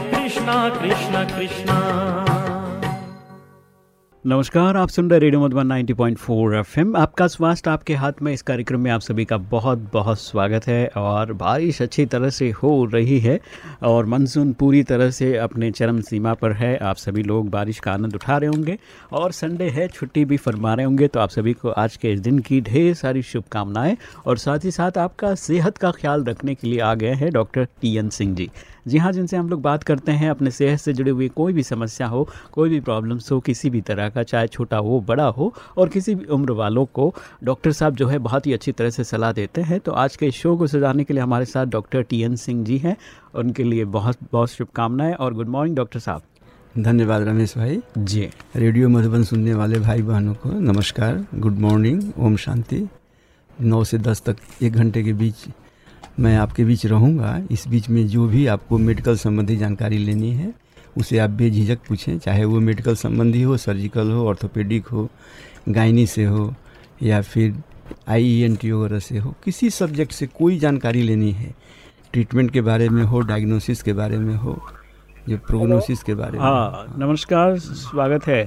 कृष्णा, कृष्ण, कृष्णा। नमस्कार, आप सुन रहे रेडियो मधुबन 90.4 एफएम। आपका स्वास्थ्य आपके हाथ में। इस कार्यक्रम में आप सभी का बहुत बहुत स्वागत है और बारिश अच्छी तरह से हो रही है और मानसून पूरी तरह से अपने चरम सीमा पर है। आप सभी लोग बारिश का आनंद उठा रहे होंगे और संडे है, छुट्टी भी फरमा रहे होंगे तो आप सभी को आज के इस दिन की ढेर सारी शुभकामनाएँ और साथ ही साथ आपका सेहत का ख्याल रखने के लिए आ गए हैं doctor T N Singh ji. जी हाँ जिनसे हम लोग बात करते हैं अपने सेहत से जुड़ी हुई कोई भी समस्या हो कोई भी प्रॉब्लम्स हो किसी भी तरह का चाहे छोटा हो बड़ा हो और किसी भी उम्र वालों को डॉक्टर साहब जो है बहुत ही अच्छी तरह से सलाह देते हैं। तो आज के शो को सजाने के लिए हमारे साथ doctor T N Singh ji हैं। उनके लिए बहुत बहुत शुभकामनाएँ और गुड मॉर्निंग डॉक्टर साहब। धन्यवाद रमेश भाई। जी। रेडियो मधुबन सुनने वाले भाई बहनों को नमस्कार गुड मॉर्निंग ओम शांति। नौ से दस तक एक घंटे के बीच मैं आपके बीच रहूँगा। इस बीच में जो भी आपको मेडिकल संबंधी जानकारी लेनी है उसे आप बेझिझक पूछें। चाहे वो मेडिकल संबंधी हो सर्जिकल हो ऑर्थोपेडिक हो गायनी से हो या फिर आई एन टी वगैरह से हो किसी सब्जेक्ट से कोई जानकारी लेनी है। ट्रीटमेंट के बारे में हो डायग्नोसिस के बारे में हो जो प्रोग्नोसिस के बारे में हाँ। नमस्कार स्वागत है।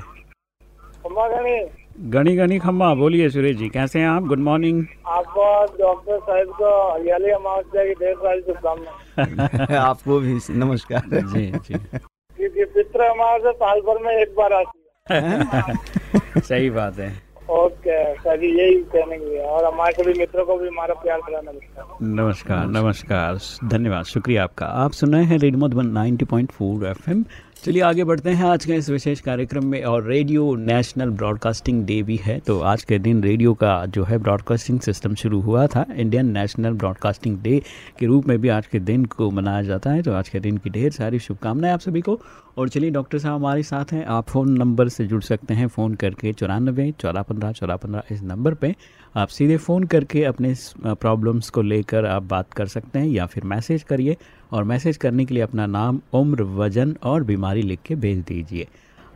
गणी गणी खम्मा बोलिए सुरेश जी कैसे हैं आप? गुड मॉर्निंग आपको डॉक्टर साहब को हरियाली अमावस्या की ढेर सारी शुभकामनाएँ। आपको भी नमस्कार। जी जी। क्योंकि पितृ अमावस्या साल भर में एक बार आती है। सही बात है। ओके सर यही कहने और हमारे सभी मित्रों को भी हमारा प्यार भरा नमस्कार। नमस्कार नमस्कार। धन्यवाद शुक्रिया आपका। आप सुन रहे हैं रेडियो मधुबन 90.4 एफएम। चलिए आगे बढ़ते हैं। आज के इस विशेष कार्यक्रम में और रेडियो नेशनल ब्रॉडकास्टिंग डे भी है तो आज के दिन रेडियो का जो है ब्रॉडकास्टिंग सिस्टम शुरू हुआ था। इंडियन नेशनल ब्रॉडकास्टिंग डे के रूप में भी आज के दिन को मनाया जाता है तो आज के दिन की ढेर सारी शुभकामनाएँ आप सभी को। और चलिए, डॉक्टर साहब हमारे साथ हैं। आप फ़ोन नंबर से जुड़ सकते हैं। फ़ोन करके चौरानबे चौदह पंद्रह चौदह पंद्रह इस नंबर पे। आप सीधे फ़ोन करके अपने प्रॉब्लम्स को लेकर आप बात कर सकते हैं या फिर मैसेज करिए और मैसेज करने के लिए अपना नाम, उम्र, वज़न और बीमारी लिख के भेज दीजिए।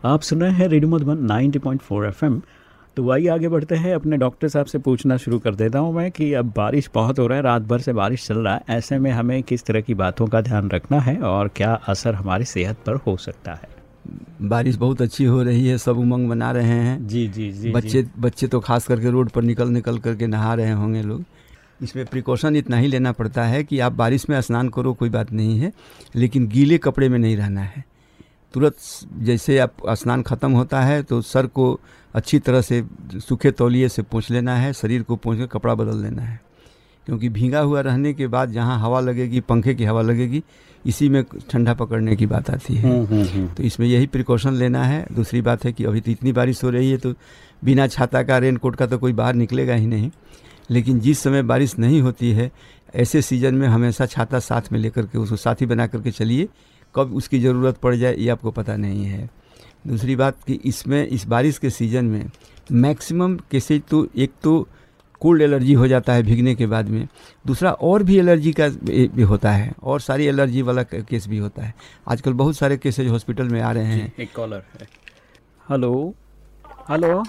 आप सुन रहे हैं रेडियो मधुबन 90.4 एफएम। तो वही आगे बढ़ते हैं। अपने डॉक्टर साहब से पूछना शुरू कर देता हूँ मैं कि अब बारिश बहुत हो रहा है, रात भर से बारिश चल रहा है। ऐसे में हमें किस तरह की बातों का ध्यान रखना है और क्या असर हमारी सेहत पर हो सकता है? बारिश बहुत अच्छी हो रही है सब उमंग बना रहे हैं। जी जी जी बच्चे जी। बच्चे तो खास करके रोड पर निकल निकल करके नहा रहे होंगे लोग। इसमें प्रिकॉशन इतना ही लेना पड़ता है कि आप बारिश में स्नान करो कोई बात नहीं है लेकिन गीले कपड़े में नहीं रहना है। तुरंत जैसे आप स्नान ख़त्म होता है तो सर को अच्छी तरह से सूखे तौलिए से पोंछ लेना है शरीर को पोंछ कर कपड़ा बदल लेना है। क्योंकि भीगा हुआ रहने के बाद जहाँ हवा लगेगी पंखे की हवा लगेगी इसी में ठंडा पकड़ने की बात आती है। हम्म, हम्म, हम्म। तो इसमें यही प्रिकॉशन लेना है। दूसरी बात है कि अभी तो इतनी बारिश हो रही है तो बिना छाता का रेन कोट का तो कोई बाहर निकलेगा ही नहीं। लेकिन जिस समय बारिश नहीं होती है ऐसे सीज़न में हमेशा छाता साथ में लेकर के उसको साथी बना करके चलिए। कब उसकी ज़रूरत पड़ जाए ये आपको पता नहीं है। दूसरी बात कि इसमें इस बारिश के सीज़न में मैक्सिमम केसेज तो एक तो कोल्ड एलर्जी हो जाता है भीगने के बाद में। दूसरा और भी एलर्जी का भी होता है और सारी एलर्जी वाला केस भी होता है। आजकल बहुत सारे केसेज हॉस्पिटल में आ रहे हैं। एक कॉलर है। हेलो। हेलो।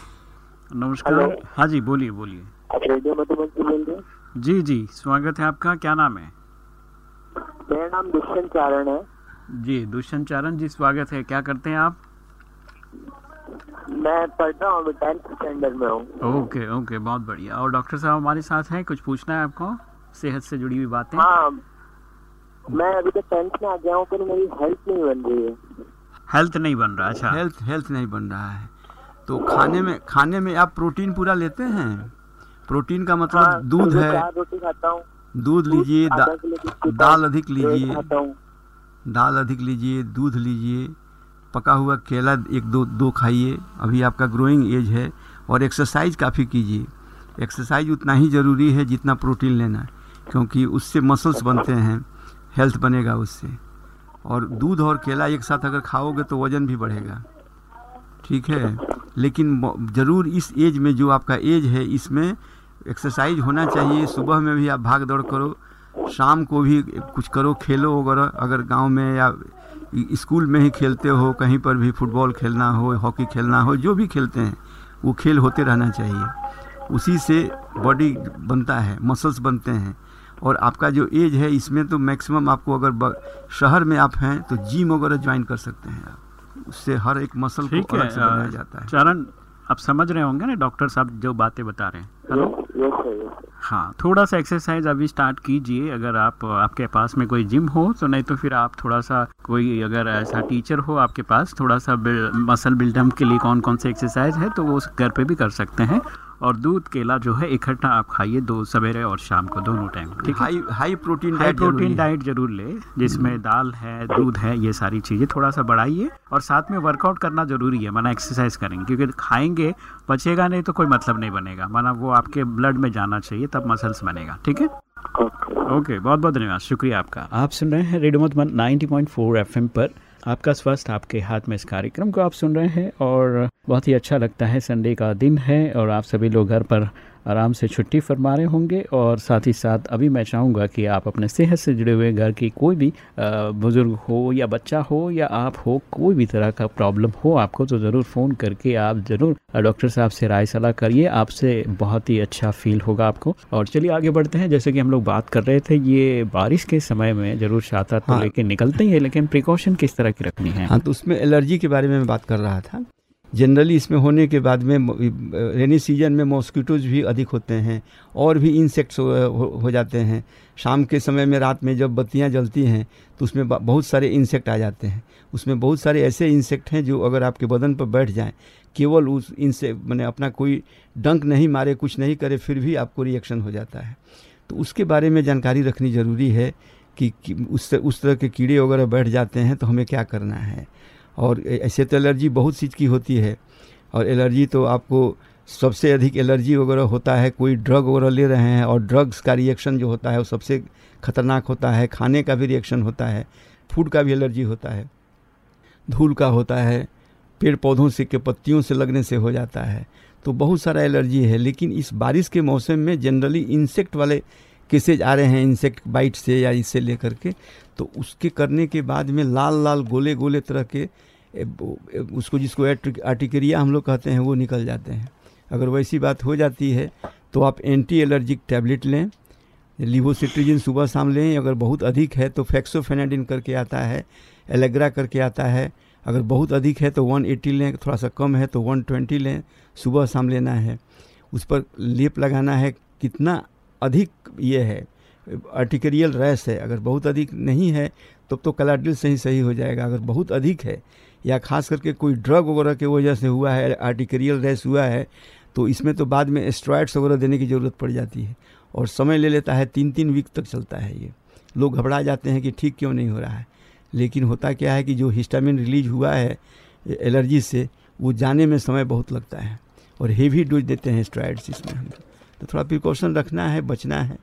नमस्कार। हाँ जी बोलिए बोलिए। आप रेडियो मधुबन से बोल रहे हैं? जी जी स्वागत है आपका। क्या नाम है? मेरा नाम दुष्यंत चारण है। जी दुष्यंत चारण जी स्वागत है। क्या करते हैं आप? मैं पढ़ रहा हूँ टेंथ स्टैंडर्ड में हूँ। ओके ओके बहुत बढ़िया। और डॉक्टर साहब हमारे साथ हैं कुछ पूछना है आपको? सेहत से जुड़ी हुई बातें? हाँ मैं अभी तो टेंथ में आ गया हूँ पर मेरी हेल्थ नहीं बन रही है। हेल्थ नहीं बन रहा अच्छा। हेल्थ हेल्थ नहीं बन रहा है। तो खाने में खाने में आप प्रोटीन पूरा लेते हैं? प्रोटीन का मतलब हाँ, दूध है। रोटी खाता हूँ। दूध लीजिए दा, दाल अधिक लीजिए। दाल अधिक लीजिए दूध लीजिए। पका हुआ केला एक दो दो खाइए। अभी आपका ग्रोइंग एज है और एक्सरसाइज काफ़ी कीजिए। एक्सरसाइज उतना ही ज़रूरी है जितना प्रोटीन लेना है, क्योंकि उससे मसल्स बनते हैं हेल्थ बनेगा उससे। और दूध और केला एक साथ अगर खाओगे तो वज़न भी बढ़ेगा। ठीक है? लेकिन ज़रूर इस एज में जो आपका एज है, इसमें एक्सरसाइज होना चाहिए। सुबह में भी आप भाग दौड़ करो, शाम को भी कुछ करो, खेलो वगैरह अगर गाँव में या स्कूल में ही खेलते हो कहीं पर भी फुटबॉल खेलना हो हॉकी खेलना हो जो भी खेलते हैं वो खेल होते रहना चाहिए। उसी से बॉडी बनता है मसल्स बनते हैं। और आपका जो एज है इसमें तो मैक्सिमम आपको अगर शहर में आप हैं तो जिम वगैरह ज्वाइन कर सकते हैं आप। उससे हर एक मसल को अलग से बनाया जाता है। चरण आप समझ रहे होंगे ना डॉक्टर साहब जो बातें बता रहे हैं। हेलो हाँ थोड़ा सा एक्सरसाइज अभी स्टार्ट कीजिए। अगर आप आपके पास में कोई जिम हो तो नहीं तो फिर आप थोड़ा सा कोई अगर ऐसा टीचर हो आपके पास थोड़ा सा बिल, मसल बिल्डअप के लिए कौन कौन से एक्सरसाइज है तो वो घर पे भी कर सकते हैं। और दूध केला जो है इकट्ठा आप खाइए दो सवेरे और शाम को दोनों टाइम ठीक high high protein high protein diet ज़रूर ले जिसमें दाल है दूध है ये सारी चीज़ें थोड़ा सा बढ़ाइए और साथ में वर्कआउट करना ज़रूरी है माना एक्सरसाइज करेंगे क्योंकि खाएँगे बचेगा नहीं तो कोई मतलब नहीं बनेगा माना वो आपके ब्लड में जाना चाहिए तब मसल्स बनेगा ठीक है? ओके बहुत बहुत धन्यवाद शुक्रिया आपका। आप सुन रहे हैं रेडियो मधुबन 90.4 एफएम पर। आपका स्वास्थ्य आपके हाथ में इस कार्यक्रम को आप सुन रहे हैं और बहुत ही अच्छा लगता है। संडे का दिन है और आप सभी लोग घर पर आराम से छुट्टी फरमा रहे होंगे और साथ ही साथ अभी मैं चाहूँगा कि आप अपने सेहत से जुड़े हुए घर की कोई भी बुज़ुर्ग हो या बच्चा हो या आप हो कोई भी तरह का प्रॉब्लम हो आपको तो ज़रूर फ़ोन करके आप ज़रूर डॉक्टर साहब से राय सलाह करिए आपसे बहुत ही अच्छा फील होगा आपको। और चलिए आगे बढ़ते हैं जैसे कि हम लोग बात कर रहे थे ये बारिश के समय में ज़रूर छाता तो हाँ। लेके निकलते ही है लेकिन प्रिकॉशन किस तरह की रखनी है? हाँ तो उसमें एलर्जी के बारे में मैं बात कर रहा था। जनरली इसमें होने के बाद में रेनी सीज़न में मॉस्किटोज भी अधिक होते हैं और भी इंसेक्ट्स हो, हो, जाते हैं। शाम के समय में रात में जब बत्तियाँ जलती हैं तो उसमें बहुत सारे इंसेक्ट आ जाते हैं। उसमें बहुत सारे ऐसे इंसेक्ट हैं जो अगर आपके बदन पर बैठ जाएँ केवल उस इनसे मैंने अपना कोई डंक नहीं मारे कुछ नहीं करे फिर भी आपको रिएक्शन हो जाता है। तो उसके बारे में जानकारी रखनी ज़रूरी है कि, कि उस उस तरह के कीड़े वगैरह बैठ जाते हैं तो हमें क्या करना है? और ऐसे तो एलर्जी बहुत चीज़ की होती है। और एलर्जी तो आपको सबसे अधिक एलर्जी वगैरह होता है, कोई ड्रग वगैरह ले रहे हैं और ड्रग्स का रिएक्शन जो होता है वो सबसे ख़तरनाक होता है, खाने का भी रिएक्शन होता है, फ़ूड का भी एलर्जी होता है, धूल का होता है पेड़ पौधों से के पत्तियों से लगने से हो जाता है। तो बहुत सारा एलर्जी है, लेकिन इस बारिश के मौसम में जनरली इंसेक्ट वाले केसेज आ रहे हैं, इंसेक्ट बाइट से या इससे लेकर के। तो उसके करने के बाद में लाल लाल गोले गोले तरह के उसको जिसको आर्टिक्रिया हम लोग कहते हैं वो निकल जाते हैं। अगर वैसी बात हो जाती है तो आप एंटी एलर्जिक टैबलेट लें लिवोसिट्रीजिन सुबह शाम लें अगर बहुत अधिक है तो फैक्सोफेनाडिन करके आता है एलेग्रा करके आता है। अगर बहुत अधिक है तो 180 लें थोड़ा सा कम है तो 120 लें सुबह शाम लेना है। उस पर लेप लगाना है कितना अधिक ये है आर्टिकरियल रैस है। अगर बहुत अधिक नहीं है तब तो, तो कलाडिल से ही सही हो जाएगा। अगर बहुत अधिक है या खास करके कोई ड्रग वगैरह की वजह से हुआ है, आर्टिकरियल रेस हुआ है तो इसमें तो बाद में स्ट्रॉइड्स वगैरह देने की ज़रूरत पड़ जाती है और समय ले लेता है तीन तीन वीक तक चलता है ये। लोग घबरा जाते हैं कि ठीक क्यों नहीं हो रहा है। लेकिन होता क्या है कि जो हिस्टामिन रिलीज़ हुआ है, एलर्जी से, वो जाने में समय बहुत लगता है और हेवी डोज देते हैं स्ट्राइड्स इसमें हम। तो थोड़ा प्रिकॉशन रखना है, बचना है।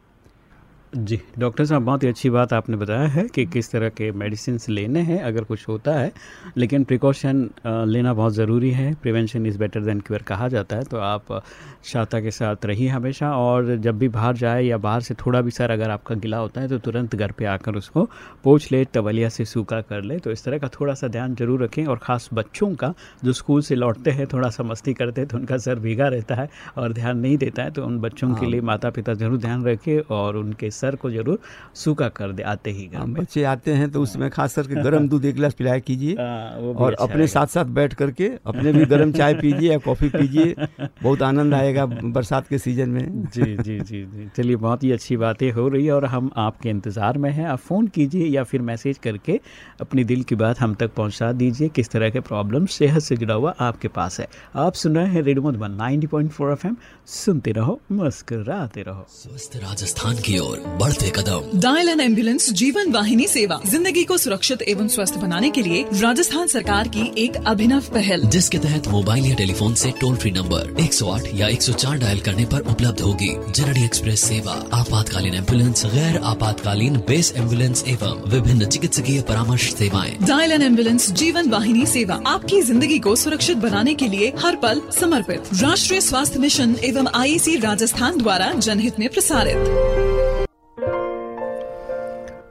जी डॉक्टर साहब बहुत ही अच्छी बात आपने बताया है कि किस तरह के मेडिसिन लेने हैं अगर कुछ होता है। लेकिन प्रिकॉशन लेना बहुत ज़रूरी है। Prevention is better than cure कहा जाता है। तो आप छाता के साथ रहिए हमेशा और जब भी बाहर जाए या बाहर से थोड़ा भी सर अगर आपका गिला होता है तो तुरंत घर पे आकर उसको पोछ ले तवलिया से सूखा कर ले। तो इस तरह का थोड़ा सा ध्यान ज़रूर रखें और ख़ास बच्चों का जो स्कूल से लौटते हैं थोड़ा सा मस्ती करते हैं तो उनका सर भीगा रहता है और ध्यान नहीं देता है। तो उन बच्चों के हाँ। लिए माता पिता ज़रूर ध्यान रखें और उनके सर को ज़रूर सूखा कर दे आते ही घर में। बच्चे आते हैं तो उसमें खास करके गर्म दूध एक गिलास पिलाया कीजिए हाँ, और अच्छा अपने साथ साथ बैठ करके अपने भी गर्म चाय पीजिए या कॉफ़ी पीजिए बहुत आनंद आएगा बरसात के सीज़न में। जी जी जी जी। चलिए बहुत ही अच्छी बातें हो रही है और हम आपके इंतज़ार में हैं। आप फ़ोन कीजिए या फिर मैसेज करके अपनी दिल की बात हम तक पहुँचा दीजिए किस तरह के प्रॉब्लम सेहत से जुड़ा हुआ आपके पास है। आप सुन रहे हैं रेडियो मधुबन 90.4 एफएम। सुनते रहो मुस्कराते रहो। स्वस्थ राजस्थान की ओर बढ़ते कदम। डायल एन एंबुलेंस जीवन वाहिनी सेवा ज़िंदगी को सुरक्षित एवं स्वस्थ बनाने के लिए राजस्थान सरकार की एक अभिनव पहल। जिसके तहत मोबाइल या टेलीफोन से टोल फ्री नंबर 108 या 104 डायल करने पर उपलब्ध होगी। जननी एक्सप्रेस सेवा आपातकालीन एंबुलेंस गैर आपातकालीन बेस एंबुलेंस एवं विभिन्न चिकित्सकीय परामर्श सेवाएँ। डायल एन एंबुलेंस जीवन वाहिनी सेवा आपकी ज़िंदगी को सुरक्षित बनाने के लिए हर पल समर्पित। राष्ट्रीय स्वास्थ्य मिशन एवं आईसी राजस्थान द्वारा जनहित में प्रसारित।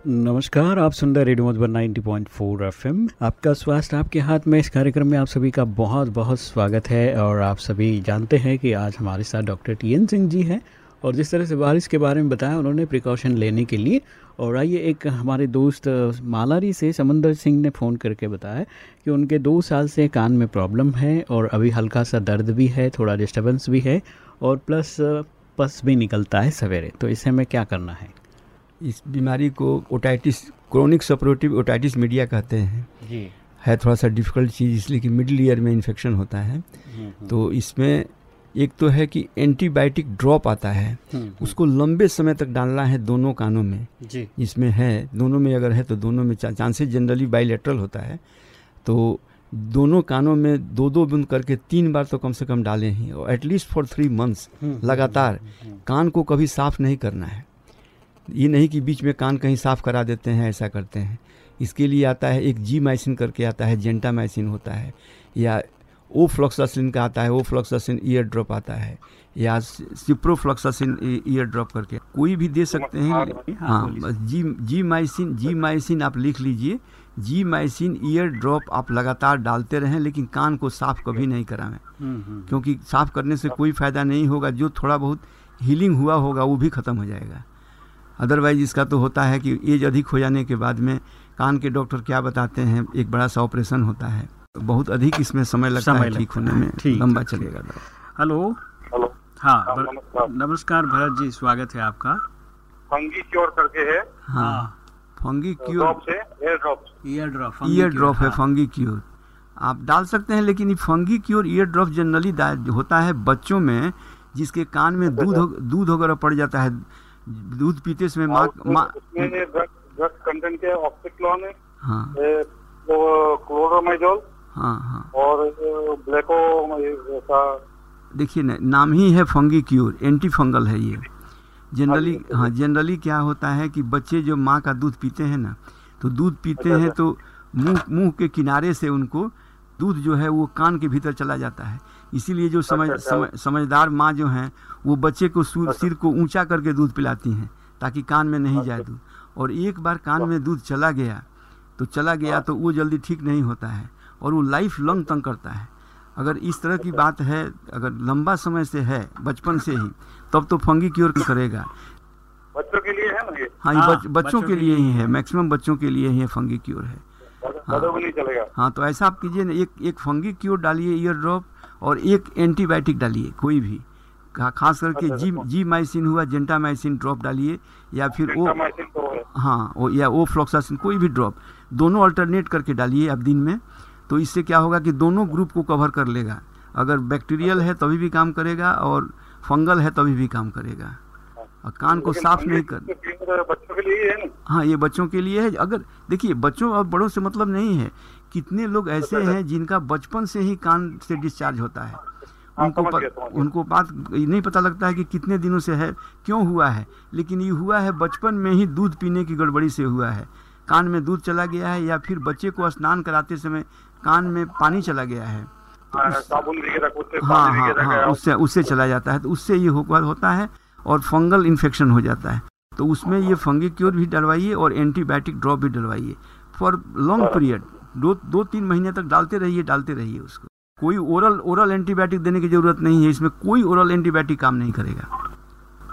नमस्कार, आप सुन रहे रेडियो मधुबन 90.4 एफएम। आपका स्वास्थ्य, आपके हाथ में इस कार्यक्रम में आप सभी का बहुत बहुत स्वागत है और आप सभी जानते हैं कि आज हमारे साथ doctor T N Singh ji हैं और जिस तरह से बारिश के बारे में बताया, उन्होंने प्रिकॉशन लेने के लिए। और आइए एक हमारे दोस्त, मालारी से समंदर सिंह ने फ़ोन करके बताया कि उनके दो साल से कान में प्रॉब्लम है और अभी हल्का सा दर्द भी है, थोड़ा डिस्टर्बेंस भी है और प्लस पस भी निकलता है सवेरे। तो इसे हमें क्या करना है? इस बीमारी को otitis chronic suppurative otitis media कहते हैं। जी। है थोड़ा सा डिफ़िकल्ट चीज़ इसलिए कि मिडिल ईयर में इन्फेक्शन होता है। तो इसमें एक तो है कि एंटीबायोटिक ड्रॉप आता है। उसको लंबे समय तक डालना है दोनों कानों में। जी। इसमें है दोनों में अगर है तो दोनों में चांसेस जनरली बाइलेटरल होता है। तो दोनों कानों में दो दो बूंद करके तीन बार तो कम से कम डालें ही और एटलीस्ट फॉर थ्री मंथ्स लगातार। कान को कभी साफ़ नहीं करना है। ये नहीं कि बीच में कान कहीं साफ़ करा देते हैं ऐसा करते हैं। इसके लिए आता है एक जी माइसिन करके आता है जेंटा माइसिन होता है या ओ फ्लॉक्सासिन का आता है ओ फ्लॉक्सासिन ईयर ड्रॉप आता है या सिप्रोफ्लॉक्सासिन ईयर ड्रॉप करके। कोई भी दे सकते हैं। हाँ जी जी माइसिन जी माइसिन आप लिख लीजिए। जी माइसिन ईयर ड्रॉप आप लगातार डालते रहें लेकिन कान को साफ़ कभी नहीं करावें क्योंकि साफ़ करने से कोई फ़ायदा नहीं होगा। जो थोड़ा बहुत हीलिंग हुआ होगा वो भी ख़त्म हो जाएगा। अदरवाइज़ इसका तो होता है कि एज अधिक हो जाने के बाद में कान के डॉक्टर क्या बताते हैं? एक बड़ा सा ऑपरेशन होता है। बहुत अधिक इसमें समय लगता समय है ठीक होने में। लंबा चलेगा हेलो? हेलो। हाँ हाँ, नमस्कार। नमस्कार भरत जी स्वागत है आपका। फंगी क्योर करके है। हाँ। Fungi drop cure air drop ear drop ear drop है फंगी क्योर आप डाल सकते हैं लेकिन ये fungi cure ear drop generally होता है बच्चों में जिसके कान में दूध हो- दूध वगैरह पड़ जाता है दूध पीते समय माँ माँ उसमें ड्रग कंटेंट ऑक्सीक्लोन है हाँ। क्लोरोमाइजोल हाँ हाँ। और ब्लैको देखिए ना नाम ही है फंगी क्यूर एंटी फंगल है ये। जनरली हाँ जनरली क्या होता है कि बच्चे जो माँ का दूध पीते हैं ना तो दूध पीते अच्छा, हैं अच्छा। तो मुँह मुँह के किनारे से उनको दूध जो है वो कान के भीतर चला जाता है। इसीलिए जो समझ अच्छा, समझ समझदार माँ जो हैं वो बच्चे को सुर सिर को ऊँचा करके दूध पिलाती हैं ताकि कान में नहीं अच्छा। जाए दूध। और एक बार कान में दूध चला गया तो चला गया तो वो जल्दी ठीक नहीं होता है और वो लाइफ लॉन्ग तंग करता है। अगर इस तरह की बात है अगर लंबा समय से है बचपन से ही तब तो फंगी क्योर करेगा। बच्चों के लिए है ना ये? हाँ ये हाँ, बच, बच्चों के लिए ही है मैक्सिमम बच्चों के लिए ही फंगी क्योर है। बड़ों को नहीं चलेगा। हाँ तो ऐसा आप कीजिए ना एक एक फंगी क्योर डालिए ईयर ड्रॉप और एक एंटीबायोटिक डालिए कोई भी। खास करके अच्छा, जी अच्छा। जी माइसिन हुआ जेंटामाइसिन ड्रॉप डालिए या फिर Gentamicin तो है। ओ या ओ फ्लॉक्सासिन कोई भी ड्रॉप दोनों अल्टरनेट करके डालिए आप दिन में तो इससे क्या होगा कि दोनों ग्रुप को कवर कर लेगा। अगर बैक्टीरियल है तभी भी काम करेगा और फंगल है तभी भी काम करेगा। और कान को साफ़ नहीं कर तो बच्चों के लिए है ना? हाँ ये बच्चों के लिए है। अगर देखिए बच्चों और बड़ों से मतलब नहीं है। कितने लोग ऐसे हैं जिनका बचपन से ही कान से डिस्चार्ज होता है। हाँ, उनको प। उनको बात नहीं पता लगता है कि कितने दिनों से है क्यों हुआ है। लेकिन ये हुआ है बचपन में ही दूध पीने की गड़बड़ी से हुआ है। कान में दूध चला गया है या फिर बच्चे को स्नान कराते समय कान में पानी चला गया है। तो भी रख उससे हाँ हाँ हाँ उससे उससे चला जाता है। तो उससे ये होकर होता है और फंगल इन्फेक्शन हो जाता है। तो उसमें ये फंगी क्योर भी डलवाइए और एंटीबायोटिक ड्रॉप भी डलवाइए। फॉर लॉन्ग पीरियड दो दो तीन महीने तक डालते रहिए डालते रहिए उसको। कोई ओरल ओरल एंटीबायोटिक देने की ज़रूरत नहीं है इसमें कोई ओरल एंटीबायोटिक काम नहीं करेगा।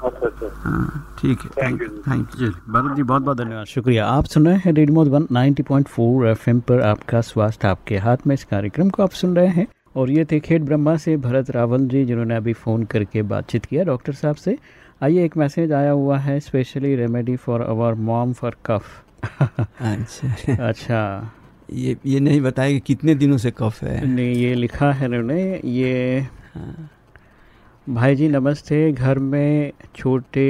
अच्छा अच्छा। हाँ ठीक है। Thank you thank you ji Bharat ji बहुत बहुत धन्यवाद। शुक्रिया। आप सुन रहे हैं रेडियो मधुबन 90.4 एफएम पर आपका स्वास्थ्य आपके हाथ में इस कार्यक्रम को आप सुन रहे हैं। और ये थे खेत ब्रह्मा से भरत रावल जी जिन्होंने अभी फ़ोन करके बातचीत किया। डॉक्टर साहब से आइए एक मैसेज आया हुआ है specially remedy for our mom for cough अच्छा। अच्छा। ये ये नहीं बताया कि कितने दिनों से कफ है। ने ये लिखा है उन्होंने ये भाई जी नमस्ते घर में छोटे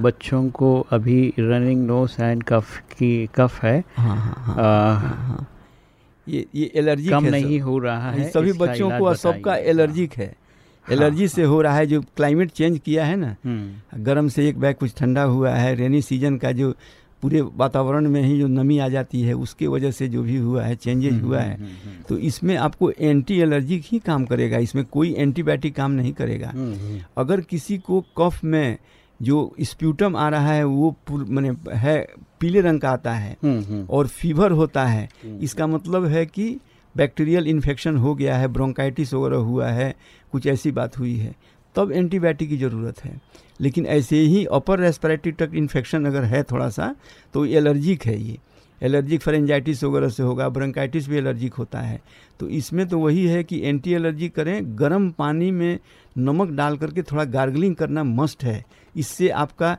बच्चों को अभी रनिंग नोस एंड कफ की कफ है। हाँ हाँ हाँ आ, हाँ ये ये एलर्जी कम नहीं हो रहा है सभी बच्चों को सबका एलर्जिक है। एलर्जी से हो रहा है जो क्लाइमेट चेंज किया है ना हम्म, गर्म से एक बैग कुछ ठंडा हुआ है रेनी सीज़न का जो पूरे वातावरण में ही जो नमी आ जाती है उसके वजह से जो भी हुआ है चेंजेज हुआ है हम्म, हम्म, तो इसमें आपको एंटी एलर्जिक ही काम करेगा इसमें कोई एंटीबायोटिक काम नहीं करेगा। हम्म, हम्म, अगर किसी को कफ में जो स्प्यूटम आ रहा है वो मैंने है पीले रंग का आता है हम्म, हम्म, और फीवर होता है इसका मतलब है कि बैक्टीरियल इन्फेक्शन हो गया है, ब्रोंकाइटिस वगैरह हुआ है, कुछ ऐसी बात हुई है, तब एंटीबायोटिक की ज़रूरत है। लेकिन ऐसे ही अपर रेस्पिरेटरी ट्रैक्ट इन्फेक्शन अगर है थोड़ा सा तो एलर्जिक है ये। एलर्जिक फरेंजाइटिस वगैरह से होगा, ब्रंकाइटिस भी एलर्जिक होता है। तो इसमें तो वही है कि एंटी एलर्जी करें, गर्म पानी में नमक डाल करके थोड़ा गार्गलिंग करना मस्ट है। इससे आपका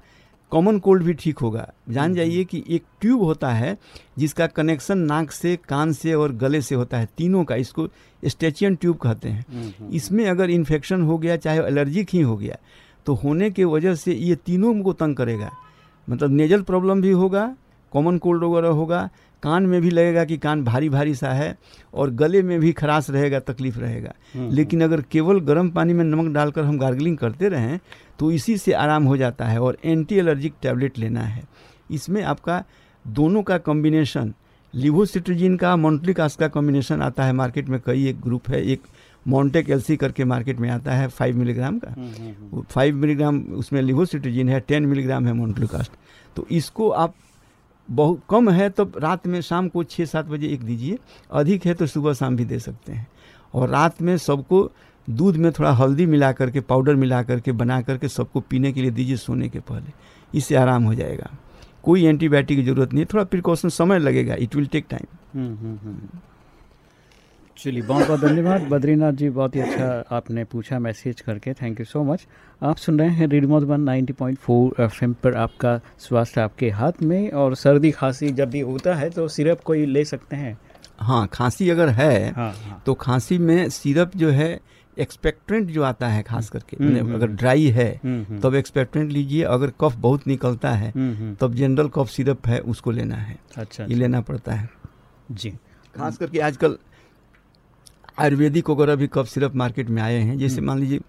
कॉमन कोल्ड भी ठीक होगा। जान जाइए कि एक ट्यूब होता है जिसका कनेक्शन नाक से कान से और गले से होता है तीनों का इसको स्टेचियन ट्यूब कहते हैं। इसमें अगर इन्फेक्शन हो गया चाहे एलर्जिक ही हो गया तो होने के वजह से ये तीनों को तंग करेगा। मतलब नेजल प्रॉब्लम भी होगा कॉमन कोल्ड वगैरह होगा कान में भी लगेगा कि कान भारी भारी सा है और गले में भी खराश रहेगा तकलीफ़ रहेगा। लेकिन अगर केवल गर्म पानी में नमक डालकर हम गार्गलिंग करते रहें तो इसी से आराम हो जाता है और एंटी एलर्जिक टैबलेट लेना है। इसमें आपका दोनों का कॉम्बिनेशन लिवोसिट्रिजिन का मोन्टलिक का कॉम्बिनेशन आता है मार्केट में। कई एक ग्रुप है एक मॉन्टेक एलसी करके मार्केट में आता है फाइव मिलीग्राम का। फाइव मिलीग्राम उसमें लिवोसिट्रिजिन है टेन मिलीग्राम है मोन्टलिकास्ट तो इसको आप बहुत कम है तो रात में शाम को छः सात बजे एक दीजिए। अधिक है तो सुबह शाम भी दे सकते हैं। और रात में सबको दूध में थोड़ा हल्दी मिला करके पाउडर मिला करके बना करके सबको पीने के लिए दीजिए सोने के पहले। इससे आराम हो जाएगा। कोई एंटीबायोटिक की ज़रूरत नहीं है, थोड़ा प्रिकॉशन समय लगेगा इट विल टेक टाइम। चलिए बहुत बहुत धन्यवाद। बद्रीनाथ जी बहुत ही अच्छा आपने पूछा मैसेज करके। थैंक यू सो मच आप सुन रहे हैं रेडियो मधुबन 90.4 एफएम पर आपका स्वास्थ्य आपके हाथ में और सर्दी खांसी जब भी होता है तो सिरप कोई ले सकते हैं? हाँ खांसी अगर है हाँ हाँ। तो खांसी में सिरप जो है एक्सपेक्ट्रेंट जो आता है खास करके हम्म, मतलब हम्म, अगर ड्राई है हम्म, हम्म, तब एक्सपेक्ट्रेंट लीजिए। अगर कफ बहुत निकलता है तब जनरल कफ सिरप है उसको लेना है। अच्छा ये लेना पड़ता है। जी। खास करके आजकल आयुर्वेदिक वगैरह भी कफ सिरप मार्केट में आए हैं। जैसे मान लीजिए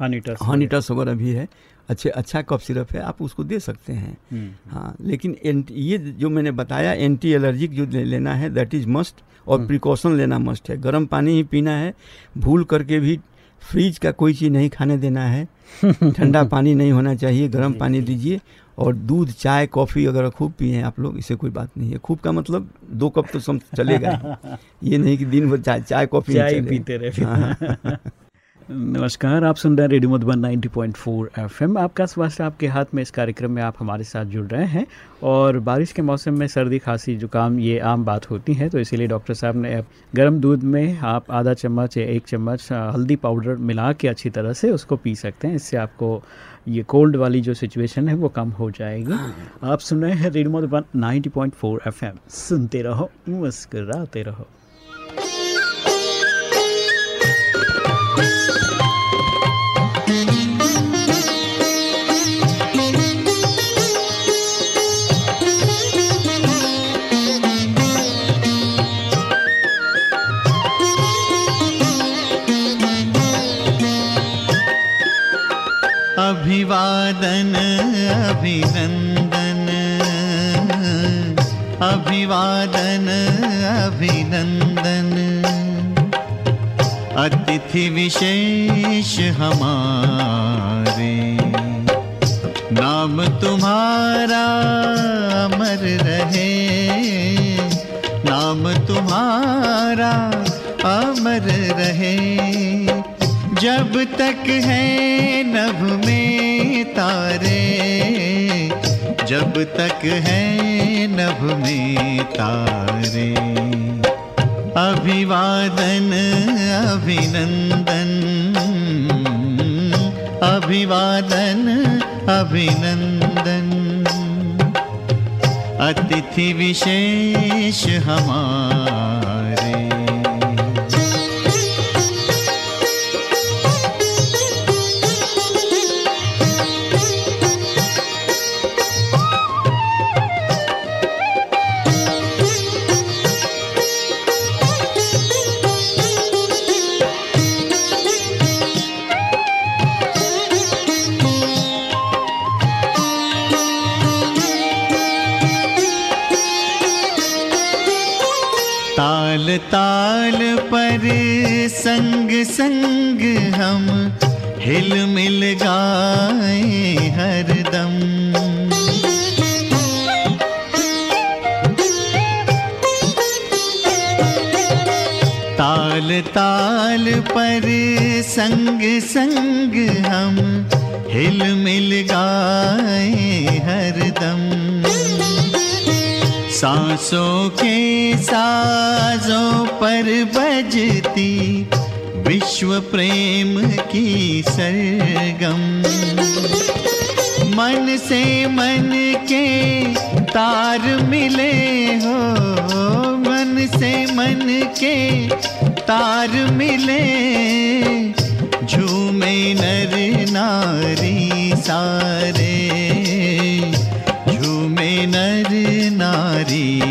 हनी टस हनी टस वगैरह भी है। अच्छे अच्छा कफ सिरप है आप उसको दे सकते हैं। हम्म, हाँ लेकिन ये जो मैंने बताया एंटी एलर्जिक जो ले लेना है दैट इज़ मस्ट और प्रिकॉशन लेना मस्ट है। गर्म पानी ही पीना है भूल करके भी फ्रिज का कोई चीज़ नहीं खाने देना है। ठंडा पानी नहीं होना चाहिए गर्म पानी दीजिए। और दूध चाय कॉफ़ी अगर खूब पिए हैं आप लोग इसे कोई बात नहीं है। खूब का मतलब दो कप तो सम चलेगा ये नहीं कि दिन भर चाय चाय कॉफ़ी चाय पीते रहे। हाँ, नमस्कार आप सुन रहे हैं रेडियो मधुबन 90.4 एफएम। आपका स्वास्थ्य आपके हाथ में इस कार्यक्रम में आप हमारे साथ जुड़ रहे हैं। और बारिश के मौसम में सर्दी खांसी जुकाम ये आम बात होती है तो इसीलिए डॉक्टर साहब ने गर्म दूध में आप आधा चम्मच या एक चम्मच हल्दी पाउडर मिला के अच्छी तरह से उसको पी सकते हैं। इससे आपको ये कोल्ड वाली जो सिचुएशन है वो कम हो जाएगी। आप सुन रहे हैं रिडमोदी पॉइंट फोर एफ़ एम सुनते रहो मुस्कराते रहो। विशेष हमारे। नाम तुम्हारा अमर रहे। नाम तुम्हारा अमर रहे। जब तक है नभ में तारे, जब तक है नभ में तारे। अभिवादन अभिनंदन अभिवादन अभिनंदन अतिथि विशेष हमारे ताल ताल पर संग संग हम हिल मिल गाए हरदम ताल ताल पर संग संग हम हिल मिल गाए हरदम सांसों के साजों पर बजती विश्व प्रेम की सरगम। मन से मन के तार मिले हो, मन से मन के तार मिले। झूमे नर नारी सारे।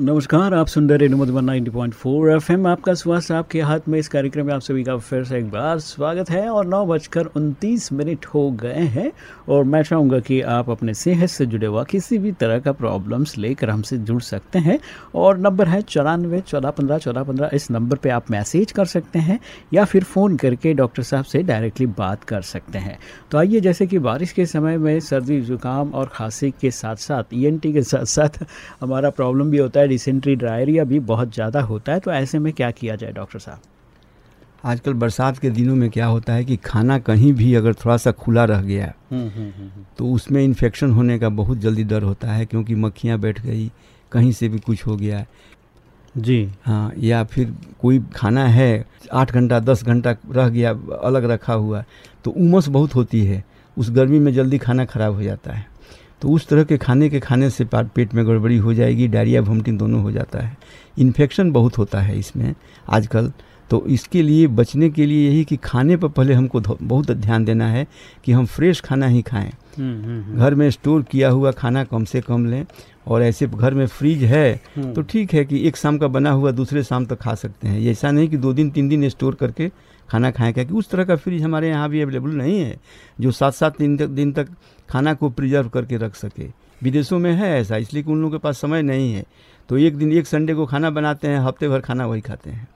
नमस्कार, आप सुन रहे मधुबन 90.4 एफएम आपका स्वास्थ्य, आपके हाथ में इस कार्यक्रम में आप सभी का फिर से एक बार स्वागत है और नौ बजकर उनतीस मिनट हो गए हैं और मैं चाहूँगा कि आप अपने सेहत से जुड़े हुआ किसी भी तरह का प्रॉब्लम्स लेकर हमसे जुड़ सकते हैं और नंबर है चौरानवे, चौदह पंद्रह चौदह पंद्रह, इस नंबर पर आप मैसेज कर सकते हैं या फिर फ़ोन करके डॉक्टर साहब से डायरेक्टली बात कर सकते हैं। तो आइए, जैसे कि बारिश के समय में सर्दी, जुकाम और खांसी के साथ साथ ई के साथ साथ हमारा प्रॉब्लम भी होता है डिसेंट्री डायरिया भी बहुत ज़्यादा होता है तो ऐसे में क्या किया जाए डॉक्टर साहब? आजकल बरसात के दिनों में क्या होता है कि खाना कहीं भी अगर थोड़ा सा खुला रह गया तो उसमें इन्फेक्शन होने का बहुत जल्दी डर होता है क्योंकि मक्खियाँ बैठ गई कहीं से भी कुछ हो गया जी। हाँ या फिर कोई खाना है आठ घंटा दस घंटा रह गया अलग रखा हुआ तो उमस बहुत होती है। उस गर्मी में जल्दी खाना खराब हो जाता है। तो उस तरह के खाने के खाने से पेट में गड़बड़ी हो जाएगी डायरिया वोमिटिंग दोनों हो जाता है। इन्फेक्शन बहुत होता है इसमें आजकल। तो इसके लिए बचने के लिए यही कि खाने पर पहले हमको बहुत ध्यान देना है कि हम फ्रेश खाना ही खाएँ। घर में स्टोर किया हुआ खाना कम से कम लें और ऐसे घर में फ्रिज है तो ठीक है कि एक शाम का बना हुआ दूसरे शाम तक खा सकते हैं। ऐसा नहीं कि दो दिन तीन दिन स्टोर करके खाना खाएँ क्योंकि उस तरह का फ्रिज हमारे यहाँ भी अवेलेबल नहीं है, जो सात सात दिन तक दिन तक खाना को प्रिजर्व करके रख सके। विदेशों में है ऐसा, इसलिए कि उन लोगों के पास समय नहीं है। तो एक दिन, एक संडे को खाना बनाते हैं, हफ़्ते भर खाना वही खाते हैं।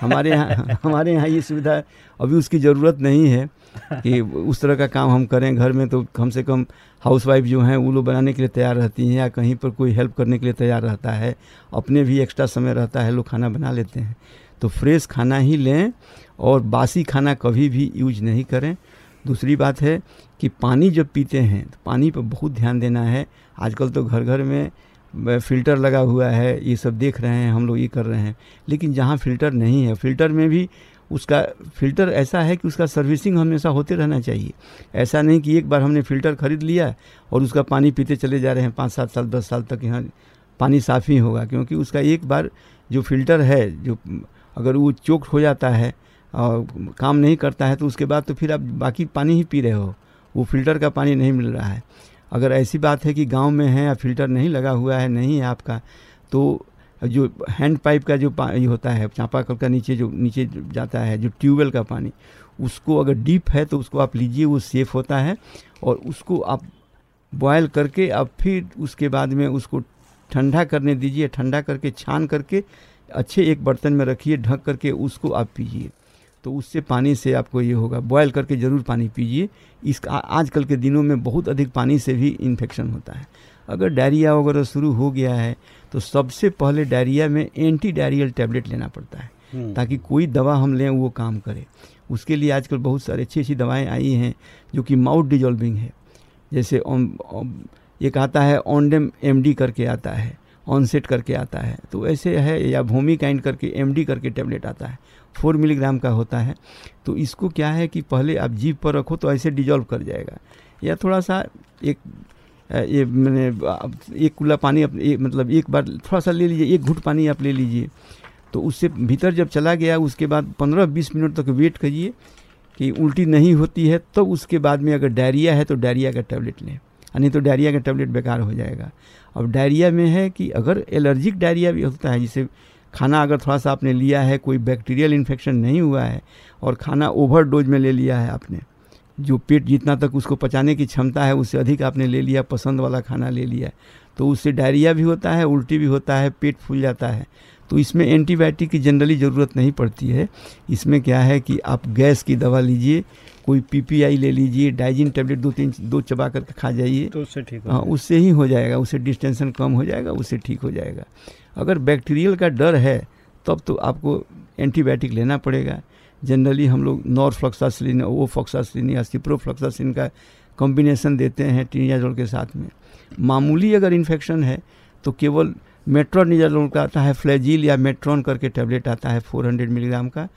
हमारे यहाँ हमारे यहाँ ये सुविधा अभी उसकी ज़रूरत नहीं है कि उस तरह का काम हम करें। घर में तो कम से कम हाउस वाइफ जो हैं, वो लोग बनाने के लिए तैयार रहती हैं या कहीं पर कोई हेल्प करने के लिए तैयार रहता है, अपने भी एक्स्ट्रा समय रहता है, लोग खाना बना लेते हैं। तो फ्रेश खाना ही लें और बासी खाना कभी भी यूज़ नहीं करें। दूसरी बात है कि पानी जब पीते हैं तो पानी पर बहुत ध्यान देना है। आजकल तो घर घर में फ़िल्टर लगा हुआ है, ये सब देख रहे हैं, हम लोग ये कर रहे हैं। लेकिन जहाँ फ़िल्टर नहीं है, फ़िल्टर में भी उसका, फ़िल्टर ऐसा है कि उसका सर्विसिंग हमेशा होते रहना चाहिए। ऐसा नहीं कि एक बार हमने फ़िल्टर ख़रीद लिया और उसका पानी पीते चले जा रहे हैं, पाँच सात साल, दस साल तक यहाँ पानी साफ़ ही होगा, क्योंकि उसका एक बार जो फ़िल्टर है, जो अगर वो चोक हो जाता है और काम नहीं करता है तो उसके बाद तो फिर आप बाकी पानी ही पी रहे हो। वो फ़िल्टर का पानी नहीं मिल रहा है। अगर ऐसी बात है कि गाँव में है या फ़िल्टर नहीं लगा हुआ है, नहीं है आपका तो जो हैंड पाइप का जो पानी होता है चापाकल का नीचे जो, नीचे जाता है, जो ट्यूबवेल का पानी, उसको अगर डीप है तो उसको आप लीजिए, वो सेफ़ होता है और उसको आप बॉयल करके, आप फिर उसके बाद में उसको ठंडा करने दीजिए, ठंडा करके, छान करके अच्छे एक बर्तन में रखिए ढक करके उसको आप पीजिए। तो उससे पानी से आपको ये होगा। बॉयल करके ज़रूर पानी पीजिए। इस आजकल के दिनों में बहुत अधिक पानी से भी इन्फेक्शन होता है। अगर डायरिया वगैरह शुरू हो गया है तो सबसे पहले डायरिया में एंटी डायरियल टैबलेट लेना पड़ता है। ताकि कोई दवा हम लें वो काम करे। उसके लिए आजकल बहुत सारी अच्छी अच्छी दवाएँ आई हैं जो कि माउथ डिजॉल्विंग है। जैसे एक आता है ऑनडेम एम करके आता है। ऑनसेट करके आता है। तो ऐसे है, या भूमि काइंड करके एमडी करके टैबलेट आता है। फोर मिलीग्राम का होता है। तो इसको क्या है कि पहले आप जीप पर रखो तो ऐसे डिजॉल्व कर जाएगा। या थोड़ा सा एक ये मैंने एक कुल्ला पानी आप मतलब एक बार थोड़ा सा ले लीजिए, एक घुट पानी आप ले लीजिए। तो उससे भीतर जब चला गया, उसके बाद पंद्रह बीस मिनट तक वेट करिए कि उल्टी नहीं होती है तो उसके बाद में अगर डायरिया है तो डायरिया का टैबलेट लें। नहीं तो डायरिया का टैबलेट बेकार हो जाएगा। अब डायरिया में है कि अगर एलर्जिक डायरिया भी होता है, जिसे खाना अगर थोड़ा सा आपने लिया है, कोई बैक्टीरियल इन्फेक्शन नहीं हुआ है और खाना ओवर डोज में ले लिया है आपने, जो पेट जितना तक उसको पचाने की क्षमता है, उससे अधिक आपने ले लिया, पसंद वाला खाना ले लिया तो उससे डायरिया भी होता है, उल्टी भी होता है, पेट फूल जाता है। तो इसमें एंटीबायोटिक की जनरली ज़रूरत नहीं पड़ती है। इसमें क्या है कि आप गैस की दवा लीजिए कोई पीपीआई ले लीजिए डाइजिन टेबलेट दो तीन दो चबा करके खा जाइए। तो उससे ठीक हाँ उससे ही हो जाएगा उससे डिस्टेंशन कम हो जाएगा उससे ठीक हो जाएगा। अगर बैक्टीरियल का डर है तब तो आपको एंटीबायोटिक लेना पड़ेगा। जनरली हम लोग नॉरफ्लॉक्सासिलिन ओ फ्लॉक्सासिलिन या सिप्रोफ्लॉक्सासिलिन का कॉम्बिनेशन देते हैं टीनियाजोल के साथ में। मामूली अगर इन्फेक्शन है तो केवल मेट्रोनिजालोल का आता है फ्लैजिल या मेट्रॉन करके टैबलेट आता है 400 मिलीग्राम का।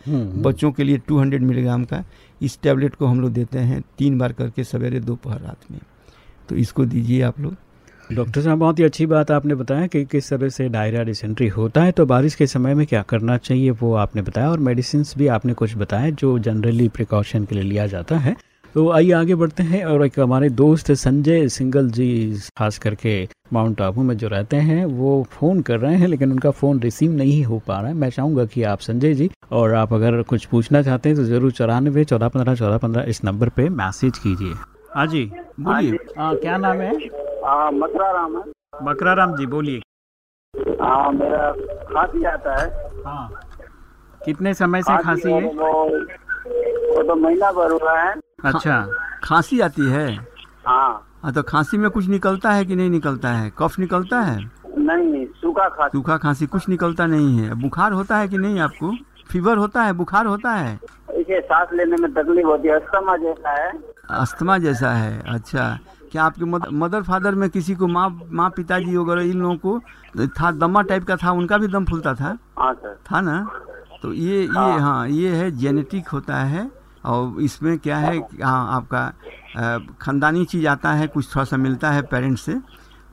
बच्चों के लिए 200 मिलीग्राम का। इस टैबलेट को हम लोग देते हैं तीन बार करके सवेरे दोपहर रात में। तो इसको दीजिए आप लोग। डॉक्टर साहब, बहुत ही अच्छी बात आपने बताया कि किस तरह से डायरिया डिसेंट्री होता है तो बारिश के समय में क्या करना चाहिए वो आपने बताया और मेडिसिन भी आपने कुछ बताया जो जनरली प्रिकॉशन के लिए लिया जाता है। तो आइए आगे बढ़ते हैं और एक हमारे दोस्त संजय सिंगल जी खास करके माउंट आबू में जो रहते हैं वो फ़ोन कर रहे हैं लेकिन उनका फ़ोन रिसीव नहीं हो पा रहा है। मैं चाहूँगा कि आप संजय जी और आप अगर कुछ पूछना चाहते हैं तो ज़रूर चौरानवे चौदह पंद्रह चौदह पंद्रह इस नंबर पे मैसेज कीजिए। हाँ जी बोलिए। हाँ क्या नाम है? हाँ मथुरा राम है। बकरा राम जी बोलिए। हाँ मेरा खांसी आता है। हाँ। कितने समय से खांसी है? वो वो तो महीना भर हुआ है। अच्छा। खांसी आती है? हाँ। हाँ तो खांसी में कुछ निकलता है कि नहीं निकलता है? कफ निकलता है? नहीं सूखा खांसी। सूखा खांसी कुछ निकलता नहीं है। बुखार होता है कि नहीं आपको? फीवर होता है? बुखार होता है? इसे सांस लेने में तकलीफ़ होती है अस्थमा जैसा है। अस्थमा जैसा है अच्छा। क्या आपके मद, मदर फादर में किसी को माँ माँ पिताजी वगैरह इन लोगों को था दमा टाइप का था उनका भी दम फूलता था? हाँ सर। था ना? तो ये ये हाँ ये है जेनेटिक होता है। और इसमें क्या है हाँ आपका खानदानी चीज़ आता है कुछ थोड़ा सा मिलता है पेरेंट्स से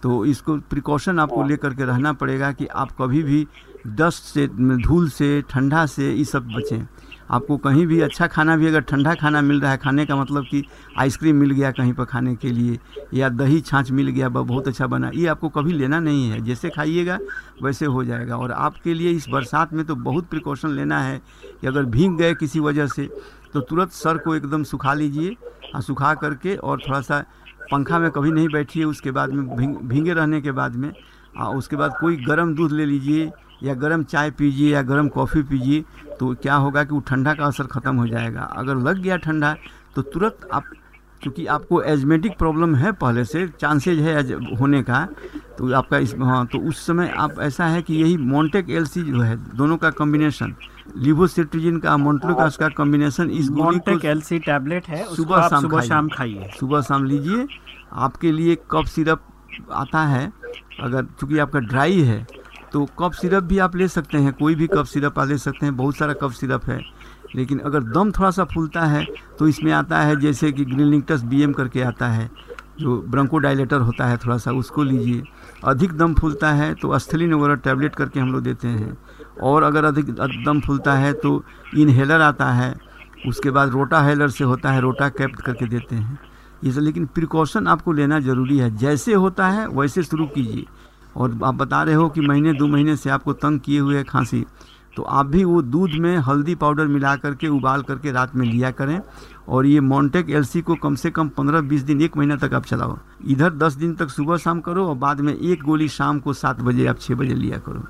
तो इसको प्रिकॉशन आपको लेकर के रहना पड़ेगा कि आप कभी भी डस्ट से धूल से ठंडा से ये सब बचें। आपको कहीं भी अच्छा खाना भी अगर ठंडा खाना मिल रहा है खाने का मतलब कि आइसक्रीम मिल गया कहीं पर खाने के लिए या दही छाछ मिल गया बहुत अच्छा बना ये आपको कभी लेना नहीं है। जैसे खाइएगा वैसे हो जाएगा। और आपके लिए इस बरसात में तो बहुत प्रिकॉशन लेना है कि अगर भीग गए किसी वजह से तो तुरंत सर को एकदम सुखा लीजिए। और सुखा करके और थोड़ा सा पंखा में कभी नहीं बैठिए उसके बाद में भींग रहने के बाद में। आ, उसके बाद कोई गर्म दूध ले लीजिए या गर्म चाय पीजिए या गर्म कॉफ़ी पीजिए तो क्या होगा कि वो ठंडा का असर ख़त्म हो जाएगा। अगर लग गया ठंडा तो तुरंत आप क्योंकि आपको एजमेटिक प्रॉब्लम है पहले से चांसेज है एज होने का तो आपका इस हाँ तो उस समय आप ऐसा है कि यही मोन्टेक एल जो है दोनों का कॉम्बिनेशन लिवोसिट्रिजिन का मोन्ट्रो का कॉम्बिनेशन इस मॉन्टेक एलसी टैबलेट है सुबह शाम सुबह शाम खाइए। सुबह शाम लीजिए आपके लिए कफ सिरप आता है अगर चूँकि आपका ड्राई है तो कफ सिरप भी आप ले सकते हैं कोई भी कफ सिरप आप ले सकते हैं बहुत सारा कफ सिरप है। लेकिन अगर दम थोड़ा सा फूलता है तो इसमें आता है जैसे कि ग्रीनलिंगटस बी एम करके आता है, जो ब्रंको डायलेटर होता है थोड़ा सा उसको लीजिए। अधिक दम फूलता है तो अस्थलिन वगैरह टैबलेट करके हम लोग देते हैं। और अगर अधिक दम फूलता है तो इनहेलर आता है, उसके बाद रोटा हेलर से होता है, रोटा कैप करके देते हैं। सब, लेकिन प्रिकॉशन आपको लेना ज़रूरी है। जैसे होता है, वैसे शुरू कीजिए। और आप बता रहे हो कि महीने, दो महीने से आपको तंग किए हुए है खांसी। तो आप भी वो दूध में हल्दी पाउडर मिला करके उबाल करके रात में लिया करें। और ये मॉन्टेक एलसी को कम से कम 15-20 दिन, एक महीना तक आप चलाओ। इधर 10 दिन तक सुबह शाम करो और बाद में एक गोली शाम को सात बजे आप छः बजे लिया करो।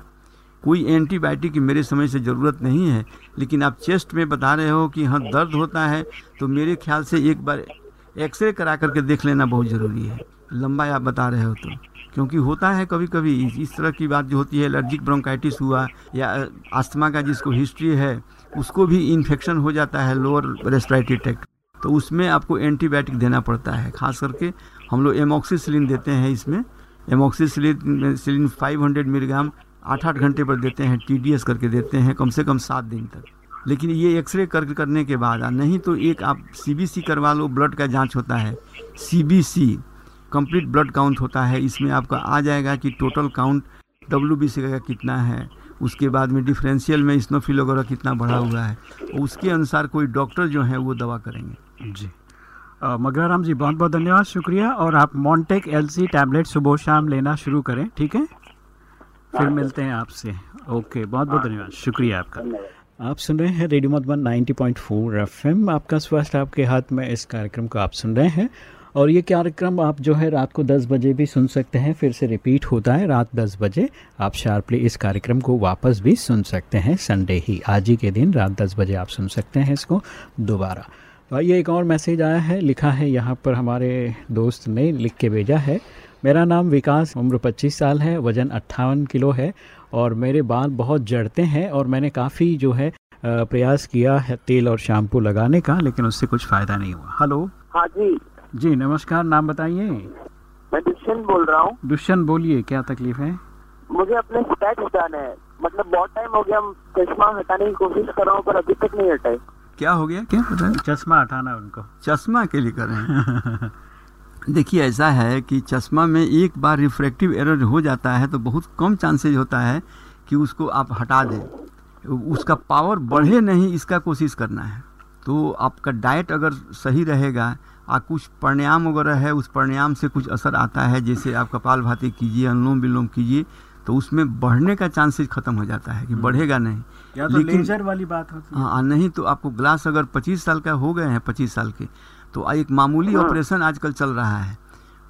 कोई एंटीबायोटिक की मेरे समय से ज़रूरत नहीं है, लेकिन आप चेस्ट में बता रहे हो कि हाँ दर्द होता है तो मेरे ख्याल से एक बार एक्सरे करा करके देख लेना बहुत ज़रूरी है। लंबा आप बता रहे हो तो। क्योंकि होता है कभी कभी इस- तरह की बात जो होती है, एलर्जिक ब्रोंकाइटिस हुआ या आस्थमा का जिसको हिस्ट्री है, उसको भी इन्फेक्शन हो जाता है लोअर रेस्पिरेटरी ट्रैक्ट। तो उसमें आपको एंटीबायोटिक देना पड़ता है। खास करके हम लोग एमोक्सीसिलिन देते हैं इसमें। एमोक्सीसिलिन, सिलिन 500 मिलीग्राम आठ आठ घंटे पर देते हैं, टीडीएस करके देते हैं, कम से कम सात दिन तक। लेकिन ये एक्सरे कर, करने के बाद नहीं तो एक आप सीबीसी करवा लो, ब्लड का जाँच होता है। सीबीसी कंप्लीट ब्लड काउंट होता है। इसमें आपका आ जाएगा कि total count W B C का कितना है। उसके बाद में डिफरेंशियल में स्नोफिल वगैरह कितना बढ़ा हुआ है। उसके अनुसार कोई डॉक्टर जो है वो दवा करेंगे। जी। अ, मगराराम जी बहुत बहुत धन्यवाद शुक्रिया। और आप मॉन्टेक एलसी टैबलेट सुबह शाम लेना शुरू करें ठीक है? फिर मिलते हैं आपसे। ओके बहुत बहुत धन्यवाद शुक्रिया आपका। आप सुन रहे हैं रेडियो मधुबन 90.4 एफएम। आपका स्वास्थ्य आपके हाथ में इस कार्यक्रम को आप सुन रहे हैं। और ये कार्यक्रम आप जो है रात को 10 बजे भी सुन सकते हैं, फिर से रिपीट होता है रात 10 बजे। आप शार्पली इस कार्यक्रम को वापस भी सुन सकते हैं संडे ही। आज ही के दिन रात 10 बजे आप सुन सकते हैं इसको दोबारा। आइए एक और मैसेज आया है, लिखा है यहाँ पर हमारे दोस्त ने लिख के भेजा है। मेरा नाम विकास, उम्र 25 साल है, वज़न अट्ठावन किलो है और मेरे बाल बहुत जड़ते हैं और मैंने काफ़ी जो है प्रयास किया है तेल और शैम्पू लगाने का, लेकिन उससे कुछ फ़ायदा नहीं हुआ। हेलो? हाँ जी। जी नमस्कार नाम बताइए। मैं दुष्यंत बोल रहा हूँ। दुष्यंत बोलिए क्या तकलीफ़ है? मुझे अपने स्टैच हटाने हैं। मतलब बहुत टाइम हो गया हम चश्मा हटाने की कोशिश कर रहा हूँ पर अभी तक नहीं हटाए। क्या हो गया? क्या बताएँ चश्मा हटाना उनको। चश्मा के लिए कर रहे हैं। देखिए ऐसा है कि चश्मा में एक बार रिफ्रैक्टिव एरर हो जाता है तो बहुत कम चांसेज होता है कि उसको आप हटा दें। उसका पावर बढ़े नहीं इसका कोशिश करना है। तो आपका डाइट अगर सही रहेगा आ कुछ प्राणायाम वगैरह है उस प्राणायाम से कुछ असर आता है। जैसे आप कपाल भाती कीजिए अनुलोम विलोम कीजिए तो उसमें बढ़ने का चांसेस खत्म हो जाता है कि बढ़ेगा नहीं। या तो लेकिन- लेजर वाली बात होती है। हाँ नहीं तो आपको ग्लास अगर 25 साल का हो गए हैं 25 साल के तो एक मामूली ऑपरेशन आजकल चल रहा है।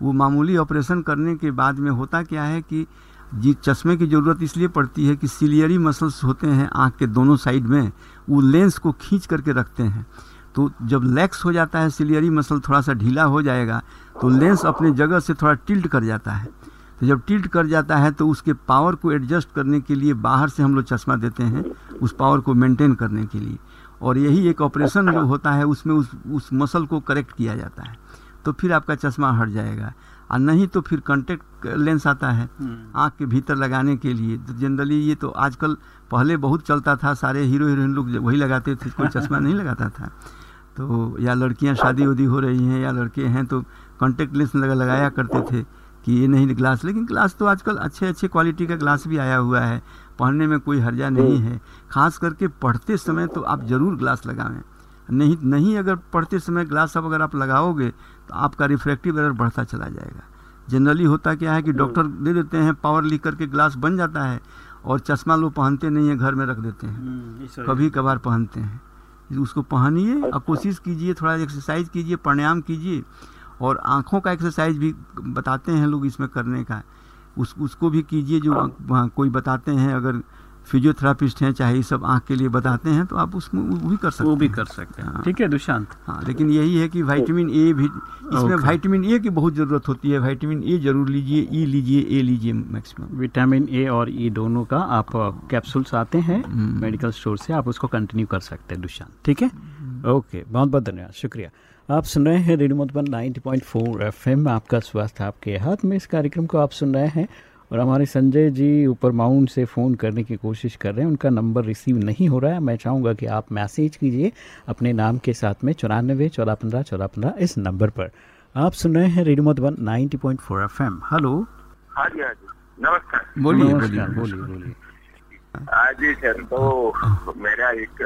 वो मामूली ऑपरेशन करने के बाद में होता क्या है कि जी चश्मे की ज़रूरत इसलिए पड़ती है कि सिलियरी मसल्स होते हैं आँख के दोनों साइड में वो लेंस को खींच करके रखते हैं। तो जब लैक्स हो जाता है सिलियरी मसल थोड़ा सा ढीला हो जाएगा तो लेंस अपने जगह से थोड़ा टिल्ट कर जाता है। तो जब टिल्ट कर जाता है तो उसके पावर को एडजस्ट करने के लिए बाहर से हम लोग चश्मा देते हैं उस पावर को मेंटेन करने के लिए। और यही एक ऑपरेशन जो होता है उसमें उस उस मसल को करेक्ट किया जाता है। तो फिर आपका चश्मा हट जाएगा। और नहीं तो फिर कॉन्टेक्ट लेंस आता है आँख के भीतर लगाने के लिए। तो जनरली ये तो आजकल पहले बहुत चलता था सारे हीरो हीरोइन लोग वही लगाते थे कोई चश्मा नहीं लगाता था। तो या लड़कियाँ शादी उदी हो रही हैं या लड़के हैं तो कॉन्टेक्ट लेंस लगा लगाया करते थे कि ये नहीं ग्लास लेकिन ग्लास तो आजकल अच्छे अच्छे क्वालिटी का ग्लास भी आया हुआ है पहनने में कोई हर्जा नहीं है। खास करके पढ़ते समय तो आप ज़रूर ग्लास लगावें नहीं नहीं अगर पढ़ते समय ग्लास अब अगर आप लगाओगे तो आपका रिफ्रैक्टिव एरर बढ़ता चला जाएगा। जनरली होता क्या है कि डॉक्टर दे देते हैं पावर लिख करके ग्लास बन जाता है और चश्मा लोग पहनते नहीं है घर में रख देते हैं। कभी कभार पहनते हैं। उसको पहनिए और कोशिश कीजिए थोड़ा एक्सरसाइज कीजिए प्राणायाम कीजिए और आँखों का एक्सरसाइज भी बताते हैं लोग इसमें करने का। उस उसको भी कीजिए जो कोई बताते हैं अगर फिजियोथेरापिस्ट हैं चाहे ये सब आँख के लिए बताते हैं तो आप उसमें वो भी कर सकते वो भी कर सकते हैं। हाँ। ठीक है दुशांत हाँ लेकिन यही है कि वाइटामिन ए भी इसमें वाइटामिन ए की बहुत ज़रूरत होती है। वाइटामिन ए ज़रूर लीजिए ई लीजिए ए लीजिए मैक्सिमम विटामिन ए और ई दोनों का आप कैप्सूल्स आते हैं हम्म। मेडिकल स्टोर से आप उसको कंटिन्यू कर सकते हैं दुशांत ठीक है? ओके बहुत बहुत धन्यवाद शुक्रिया। आप सुन रहे हैं रेडियो मधुबन 90.4 एफएम आपका स्वास्थ्य आपके हाथ में। इस कार्यक्रम को आप सुन रहे हैं और हमारे संजय जी ऊपर माउंट से फ़ोन करने की कोशिश कर रहे हैं। उनका नंबर रिसीव नहीं हो रहा है। मैं चाहूँगा कि आप मैसेज कीजिए अपने नाम के साथ में चौरानबे चौदह पंद्रह चौदह पंद्रह इस नंबर पर। आप सुन रहे हैं radio Madhuban ninety point four F M hello. हाँ जी हाँ जी। नमस्कार। बोलिए बोलिए बोलिए। जी सर तो मेरा एक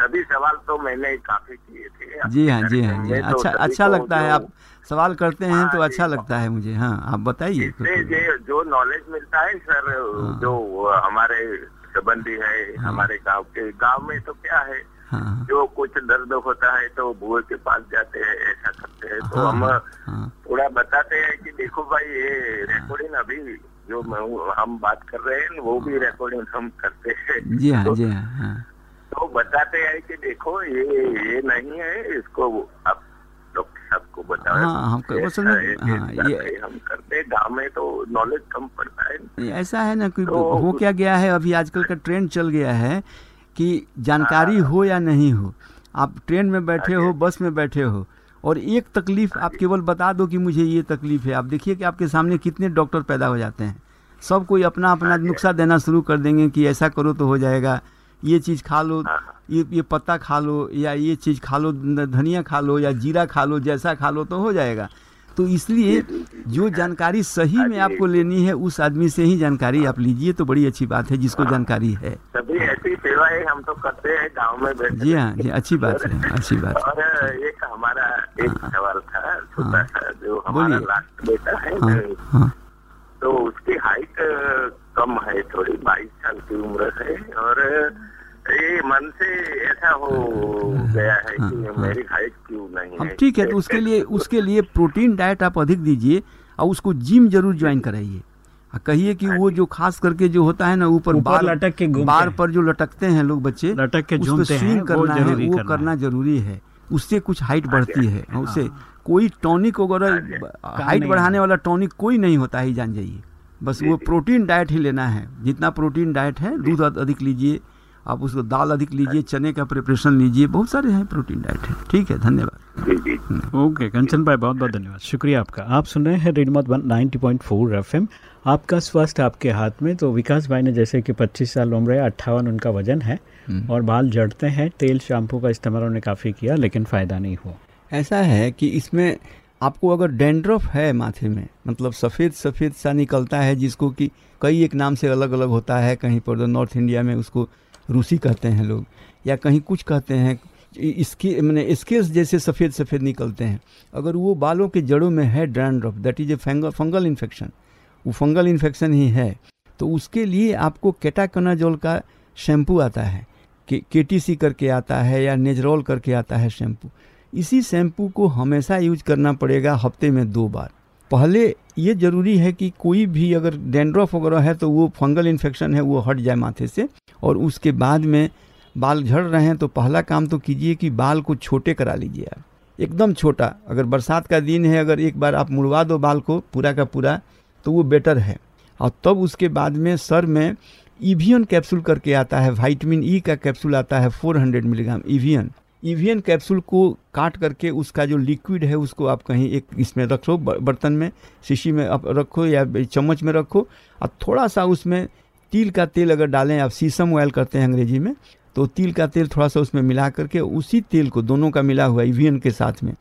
सभी सवाल तो मैंने काफ़ी किए थे। जी हाँ जी हाँ जी। हाँ। तो अच्छा अच्छा लगता है आप सवाल करते हैं तो हाँ, अच्छा लगता है मुझे। हाँ आप बताइए। इससे जो नॉलेज मिलता है सर हाँ। जो हमारे संबंधी है हमारे गाँव के गाँव में तो क्या है हाँ। जो कुछ दर्द होता है तो बुए के पास जाते हैं ऐसा करते हैं। तो हाँ, हम हाँ, हाँ। थोड़ा बताते हैं कि देखो भाई ये रिकॉर्डिंग अभी जो मैं- हम बात कर रहे हैं वो भी रिकॉर्डिंग हम करते हैं। जी हाँ तो- जी हाँ हाँ। तो बताते हैं कि देखो ये ये नहीं है इसको आप डॉक्टर साहब को बताओ। हाँ, हम कर- असल में, हाँ, ये- हम करते हैं गाँव में तो नॉलेज कम पड़ता है। ऐसा है ना कि तो- हो क्या गया है अभी आजकल का ट्रेंड चल गया है कि जानकारी हो। या नहीं हो। आप ट्रेन में बैठे हो बस में बैठे हो और एक तकलीफ़ आप केवल बता दो कि मुझे ये तकलीफ़ है। आप देखिए कि आपके सामने कितने डॉक्टर पैदा हो जाते हैं। सब कोई अपना अपना नुस्खा देना शुरू कर देंगे कि ऐसा करो तो हो जाएगा। ये चीज़ खा लो ये ये पत्ता खा लो या ये चीज़ खा लो धनिया खा लो या जीरा खा लो जैसा खा लो तो हो जाएगा। तो इसलिए जो जानकारी सही में आपको लेनी है उस आदमी से ही जानकारी आप लीजिए तो बड़ी अच्छी बात है जिसको जानकारी है। सभी ऐसी सेवाएँ हम तो करते हैं गाँव में बैठ जी हाँ जी अच्छी बात है अच्छी बात है। और एक हमारा एक सवाल था छोटा हाँ। सा जो हमारा बोलिए। लास्ट बेटा है हाँ हाँ। तो उसकी हाइट कम है थोड़ी बाईस साल की उम्र है और ये मन से ऐसा हो गया है कि मेरी हाइट क्यों नहीं है? ठीक है तो उसके लिए उसके लिए प्रोटीन डाइट आप अधिक दीजिए और उसको जिम ज़रूर ज्वाइन कराइए। और कहिए कि वो जो। खास करके जो होता है ना ऊपर बार लटक के बार पर जो लटकते हैं लोग बच्चे लटक के उस पे झूमते हैं, करना है ज़रूरी वो करना करना ज़रूरी है। उससे कुछ हाइट बढ़ती है और उससे कोई टॉनिक वगैरह हाइट बढ़ाने वाला टॉनिक कोई नहीं होता है जान जाइए। बस वो प्रोटीन डाइट ही लेना है। जितना प्रोटीन डाइट है दूध अधिक लीजिए आप उसको दाल अधिक लीजिए चने का प्रिपरेशन लीजिए बहुत सारे हैं प्रोटीन डाइट है। ठीक है धन्यवाद। जी जी। ओके कंचन भाई बहुत बहुत धन्यवाद। शुक्रिया आपका। आप सुन रहे हैं रेडमोट one ninety point four F M आपका स्वास्थ्य आपके हाथ में। तो विकास भाई ने जैसे कि 25 साल उम्र है अट्ठावन उनका वज़न है और बाल जड़ते हैं तेल शैम्पू का इस्तेमाल उन्होंने काफ़ी किया लेकिन फ़ायदा नहीं हुआ। ऐसा है कि इसमें आपको अगर डेंड्रफ है माथे में मतलब सफ़ेद सफ़ेद सा निकलता है जिसको कि कई एक नाम से अलग अलग होता है, कहीं पर तो नॉर्थ इंडिया में उसको रूसी कहते हैं लोग, या कहीं कुछ कहते हैं, इसके, मैंने स्केल्स जैसे सफ़ेद सफ़ेद निकलते हैं। अगर वो बालों के जड़ों में है dandruff that is a fungal fungal infection वो फंगल इन्फेक्शन ही है तो उसके लिए आपको केटाकनाजोल का शैम्पू आता है के के करके आता है या नेजरोल करके आता है शैम्पू इसी शैम्पू को हमेशा यूज़ करना पड़ेगा हफ़्ते में दो बार। पहले ये ज़रूरी है कि कोई भी अगर डेंड्रफ वगैरह है तो वो फंगल इन्फेक्शन है, वो हट जाए माथे से और उसके बाद में बाल झड़ रहे हैं तो पहला काम तो कीजिए कि बाल को छोटे करा लीजिए आप। एकदम छोटा, अगर बरसात का दिन है, अगर एक बार आप मुड़वा दो बाल को पूरा का पूरा तो वो बेटर है। और तब उसके बाद में सर में ईवीएन कैप्सूल करके आता है विटामिन ई का कैप्सूल आता है 400 मिलीग्राम ईवीएन। ईवीएन कैप्सूल को काट करके उसका जो लिक्विड है, उसको आप कहीं एक इसमें रखो, ब- बर्तन में, शीशी में आप रखो या चम्मच में रखो। और थोड़ा सा उसमें तिल का तेल अगर डालें, आप सीसम ऑयल करते हैं अंग्रेज़ी में तो तिल का तेल थोड़ा सा उसमें मिला करके उसी तेल को, दोनों का मिला हुआ ईवीएन के साथ में,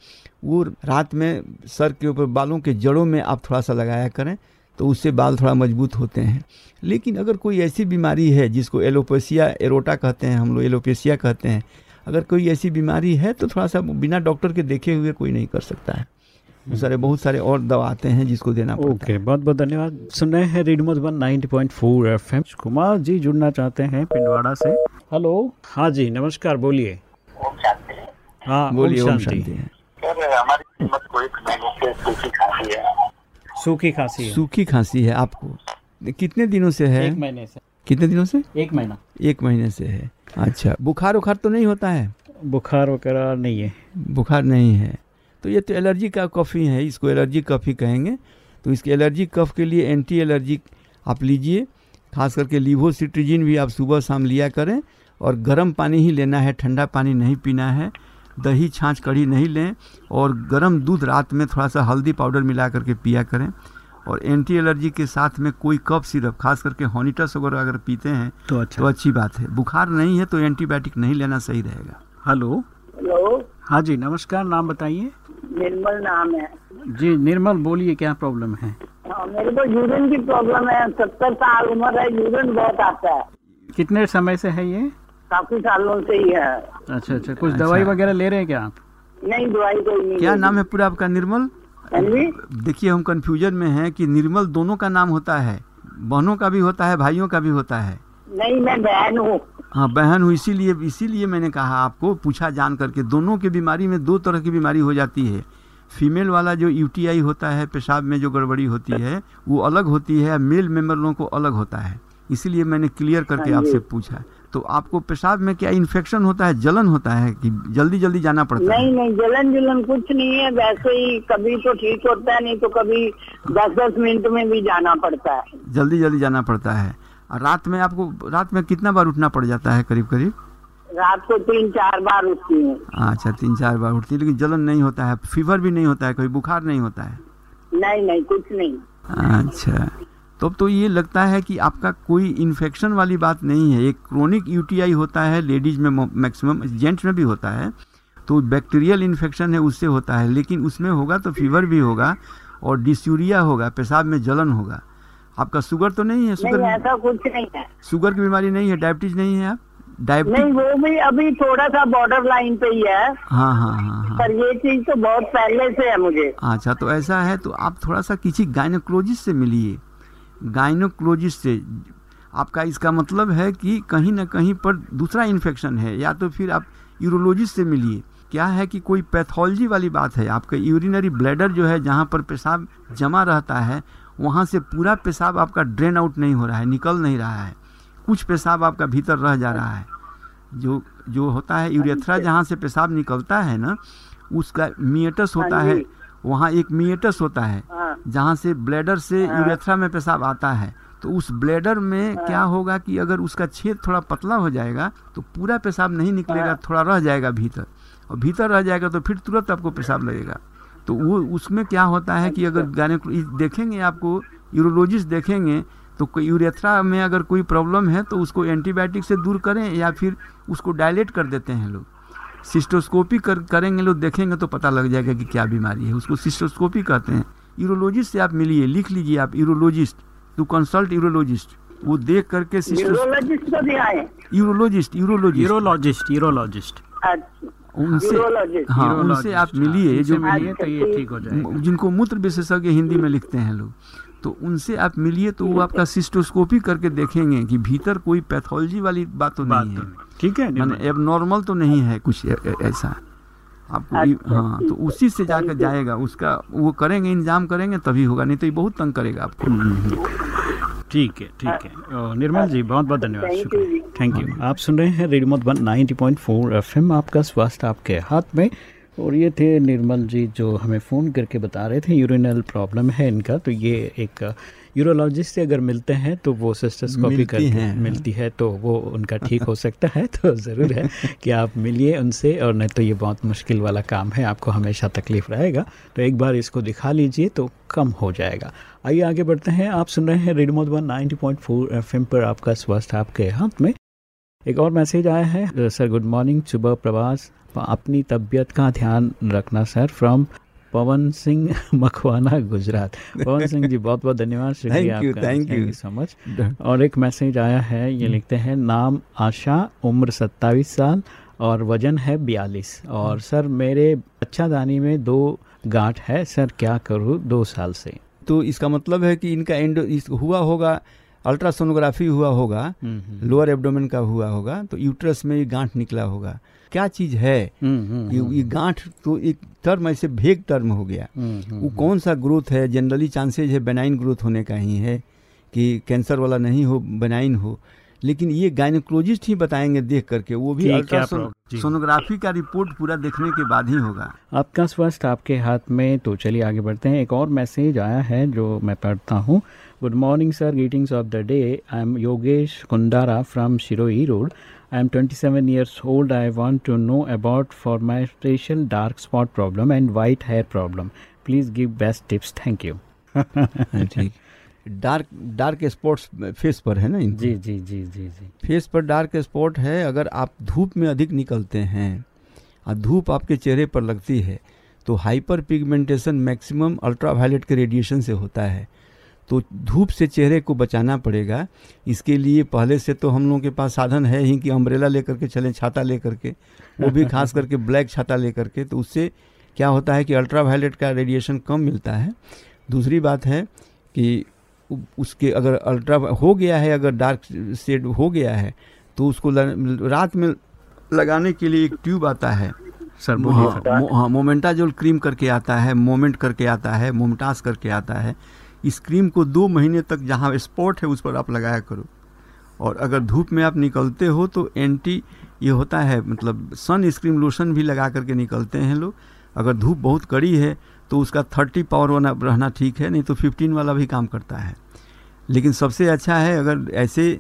वो रात में सर के ऊपर, बालों के जड़ों में आप थोड़ा सा लगाया करें तो उससे बाल थोड़ा मज़बूत होते हैं। लेकिन अगर कोई ऐसी बीमारी है, जिसको एलोपेसिया एरोटा कहते हैं, हम लोग एलोपेसिया कहते हैं अगर कोई ऐसी बीमारी है तो थोड़ा सा बिना डॉक्टर के देखे हुए कोई नहीं कर सकता है। सारे बहुत सारे और दवा आते हैं जिसको देना पड़ता ओके बहुत बहुत धन्यवाद। सुन रहे हैं रेडियो मधुबन 90.4 एफएम। कुमार जी जुड़ना चाहते हैं पिंडवाड़ा से। हेलो। हाँ जी नमस्कार बोलिए। हाँ बोलिए ओम शांति। है। से सूखी खांसी है। सूखी खांसी है। सूखी खांसी है आपको? कितने दिनों से है? एक महीने से। कितने दिनों से? एक महीना। एक महीने से है। अच्छा बुखार उखार तो नहीं होता है? बुखार वगैरह नहीं है। बुखार नहीं है। तो ये तो एलर्जी का कॉफ़ी है इसको एलर्जी कॉफ़ी कहेंगे। तो इसके एलर्जी कफ के लिए एंटी एलर्जी आप लीजिए खास करके लीवोसिट्रिजिन भी आप सुबह शाम लिया करें और गर्म पानी ही लेना है ठंडा पानी नहीं पीना है दही छाछ कढ़ी नहीं लें और गर्म दूध रात में थोड़ा सा हल्दी पाउडर मिला करके पिया करें। और एंटी एलर्जी के साथ में कोई कफ सिरप खास करके हॉनिटस वगैरह अगर पीते हैं तो अच्छा। तो अच्छी बात है। बुखार नहीं है तो एंटीबायोटिक नहीं लेना सही रहेगा। हेलो? हेलो? हाँ जी नमस्कार नाम बताइए। निर्मल नाम है। जी निर्मल बोलिए क्या प्रॉब्लम है? हाँ, मेरे को यूरिन की प्रॉब्लम है। सत्तर साल उम्र है यूरिन बहुत आता है। कितने समय से है ये? काफ़ी सालों से ही है। अच्छा अच्छा कुछ अच्छा। दवाई वगैरह ले रहे हैं क्या आप? नहीं दवाई कोई नहीं क्या नाम है पूरा आपका निर्मल? देखिए हम कंफ्यूजन में हैं कि निर्मल दोनों का नाम होता है बहनों का भी होता है भाइयों का भी होता है। नहीं मैं बहन हूँ। हाँ बहन हूँ इसीलिए इसीलिए मैंने कहा आपको पूछा जान करके दोनों की बीमारी में दो तरह की बीमारी हो जाती है। फीमेल वाला जो यूटीआई होता है पेशाब में जो गड़बड़ी होती है वो अलग होती है मेल मेंबर लोगों को अलग होता है। इसीलिए मैंने क्लियर करके हाँ आपसे पूछा। तो आपको पेशाब में क्या इन्फेक्शन होता है जलन होता है कि जल्दी जल्दी जाना पड़ता है? नहीं नहीं जलन जलन कुछ नहीं है। वैसे ही कभी तो ठीक होता है नहीं तो कभी दस दस मिनट में भी जाना पड़ता है। जल्दी जल्दी जाना पड़ता है। और रात में आपको रात में कितना बार उठना पड़ जाता है करीब करीब रात को तीन चार बार उठती है। अच्छा तीन चार बार उठती है लेकिन जलन नहीं होता है फीवर भी नहीं होता है कोई बुखार नहीं होता है? नहीं नहीं कुछ नहीं। अच्छा। तब तो ये लगता है कि आपका कोई इन्फेक्शन वाली बात नहीं है। एक क्रोनिक यूटीआई होता है लेडीज़ में मैक्सिमम जेंट्स में भी होता है तो बैक्टीरियल इन्फेक्शन है उससे होता है। लेकिन उसमें होगा तो फीवर भी होगा और डिस्यूरिया होगा पेशाब में जलन होगा। आपका शुगर तो नहीं है? नहीं शुगर ऐसा कुछ नहीं है। शुगर की बीमारी नहीं है? डायबिटीज़ नहीं है आप? डायबिटीज़ नहीं वो भी अभी थोड़ा सा बॉर्डर लाइन पे ही है। हाँ हाँ हाँ हाँ। पर ये चीज़ तो बहुत पहले से है मुझे। अच्छा तो ऐसा है तो आप थोड़ा सा किसी गायनोकोलॉजिस्ट से मिलिए। गाइनोकोलॉजिस्ट से। आपका इसका मतलब है कि कहीं ना कहीं पर दूसरा इन्फेक्शन है या तो फिर आप यूरोलॉजिस्ट से मिलिए। क्या है कि कोई पैथोलॉजी वाली बात है? आपका यूरिनरी ब्लैडर जो है जहाँ पर पेशाब जमा रहता है वहाँ से पूरा पेशाब आपका ड्रेन आउट नहीं हो रहा है निकल नहीं रहा है। कुछ पेशाब आपका भीतर रह जा रहा है। जो जो होता है यूरेथ्रा जहाँ से पेशाब निकलता है ना उसका मिएटस होता हाँ है। वहाँ एक मिएटस होता है हाँ। जहाँ से ब्लैडर से हाँ। यूरेथ्रा में पेशाब आता है। तो उस ब्लैडर में क्या होगा कि अगर उसका छेद थोड़ा पतला हो जाएगा तो पूरा पेशाब नहीं निकलेगा हाँ। थोड़ा रह जाएगा भीतर। और भीतर रह जाएगा तो फिर तुरंत आपको पेशाब लगेगा। तो वो उसमें क्या होता है कि अगर गाने देखेंगे आपको यूरोलॉजिस्ट देखेंगे तो कोई यूरेथ्रा में अगर कोई प्रॉब्लम है तो उसको एंटीबायोटिक से दूर करें या फिर उसको डायलेट कर देते हैं लोग। सिस्टोस्कोपी कर करेंगे लोग देखेंगे तो पता लग जाएगा कि क्या बीमारी है। उसको सिस्टोस्कोपी कहते हैं। यूरोलॉजिस्ट से आप मिलिए लिख लीजिए आप यूरोलॉजिस्ट टू कंसल्ट यूरोलॉजिस्ट। वो देख करके सिस्टो न्यूरोलॉजिस्ट को भी आए। Urologist urologist. Urologist urologist. अच्छा। उनसे हाँ उनसे आप मिलिए जो मिलिए तो ये ठीक हो जाएगा। जिनको मूत्र विशेषज्ञ हिंदी में लिखते हैं लोग। तो उनसे आप मिलिए तो वो आपका सिस्टोस्कोपी करके देखेंगे कि भीतर कोई पैथोलॉजी वाली बात तो बात नहीं तो है। ठीक है माने? अब नॉर्मल तो नहीं है कुछ ऐसा। आपको अच्छा, हाँ तो उसी से जाकर जाएगा उसका वो करेंगे इंतज़ाम करेंगे तभी होगा नहीं तो ये बहुत तंग करेगा आपको। ठीक है ठीक है। निर्मल जी बहुत बहुत धन्यवाद शुक्रिया। थैंक यू आप सुन रहे हैं रेडियो मधुबन 90.4 एफएम आपका स्वास्थ्य आपके हाथ में। और ये थे निर्मल जी जो हमें फ़ोन करके बता रहे थे यूरिनल प्रॉब्लम है इनका तो ये एक यूरोलॉजिस्ट से अगर मिलते हैं तो वो सिस्टोस्कोपी करके हैं। मिलती है तो वो उनका ठीक हो सकता है तो ज़रूर है कि आप मिलिए उनसे और नहीं तो ये बहुत मुश्किल वाला काम है आपको हमेशा तकलीफ़ रहेगा तो एक बार इसको दिखा लीजिए तो कम हो जाएगा आइए आगे बढ़ते हैं आप सुन रहे हैं रेडियो मधुबन 90.4 एफएम पर आपका स्वास्थ्य आपके हाथ में एक और मैसेज आया है। सर गुड मॉर्निंग सुबह प्रवास। अपनी तबीयत का ध्यान रखना सर फ्रॉम पवन सिंह मखवाना गुजरात। पवन सिंह जी बहुत बहुत धन्यवाद। शुक्रिया आपका। thank you. सो मच और एक मैसेज आया है ये लिखते हैं नाम आशा उम्र सत्ताईस साल और वज़न है बयालीस। और सर मेरे अच्छा दानी में दो गांठ है। सर क्या करूँ दो साल से? तो इसका मतलब है कि इनका एंड इस हुआ होगा अल्ट्रासोनोग्राफी हुआ होगा लोअर एब्डोमेन का हुआ होगा तो यूट्रस में ये गांठ निकला होगा। क्या चीज़ है? ये, ये गांठ तो एक टर्म ऐसे भेग टर्म हो गया। वो कौन सा ग्रोथ है? जनरली चांसेज है बेनाइन ग्रोथ होने का ही है कि कैंसर वाला नहीं हो बेनाइन हो। लेकिन ये गायनोकोलॉजिस्ट ही बताएँगे देख करके वो भी। सोनोग्राफी का रिपोर्ट पूरा देखने के बाद ही होगा। आपका स्वास्थ्य आपके हाथ में तो चलिए आगे बढ़ते हैं। एक और मैसेज आया है जो मैं पढ़ता हूँ। Good morning sir greetings of the day I am Yogesh Kundara from Shiroi road I am 27 years old. I want to know about for my facial dark spot problem and white hair problem. Please give best tips. Thank you. ठीक dark dark spots face पर है ना इनके? जी जी जी जी जी। फेस पर डार्क स्पॉट है। अगर आप धूप में अधिक निकलते हैं और धूप आपके चेहरे पर लगती है तो हाइपर पिगमेंटेशन मैक्सिमम अल्ट्रावायलेट के रेडिएशन से होता है। तो धूप से चेहरे को बचाना पड़ेगा। इसके लिए पहले से तो हम लोगों के पास साधन है ही कि अम्ब्रेला लेकर के चलें छाता लेकर के वो भी खास करके ब्लैक छाता लेकर के तो उससे क्या होता है कि अल्ट्रावायलेट का रेडिएशन कम मिलता है। दूसरी बात है कि उसके अगर अल्ट्रा हो गया है अगर डार्क शेड हो गया है तो उसको रात में लगाने के लिए एक ट्यूब आता है। सर हाँ, मोमेंटाजोल क्रीम करके आता है मोमेंट करके आता है मोमटास करके आता है। इस क्रीम को दो महीने तक जहाँ स्पॉट है उस पर आप लगाया करो। और अगर धूप में आप निकलते हो तो एंटी ये होता है मतलब सन स्क्रीन लोशन भी लगा करके निकलते हैं लोग। अगर धूप बहुत कड़ी है तो उसका थर्टी पावर वाला रहना ठीक है नहीं तो फिफ्टीन वाला भी काम करता है। लेकिन सबसे अच्छा है अगर ऐसे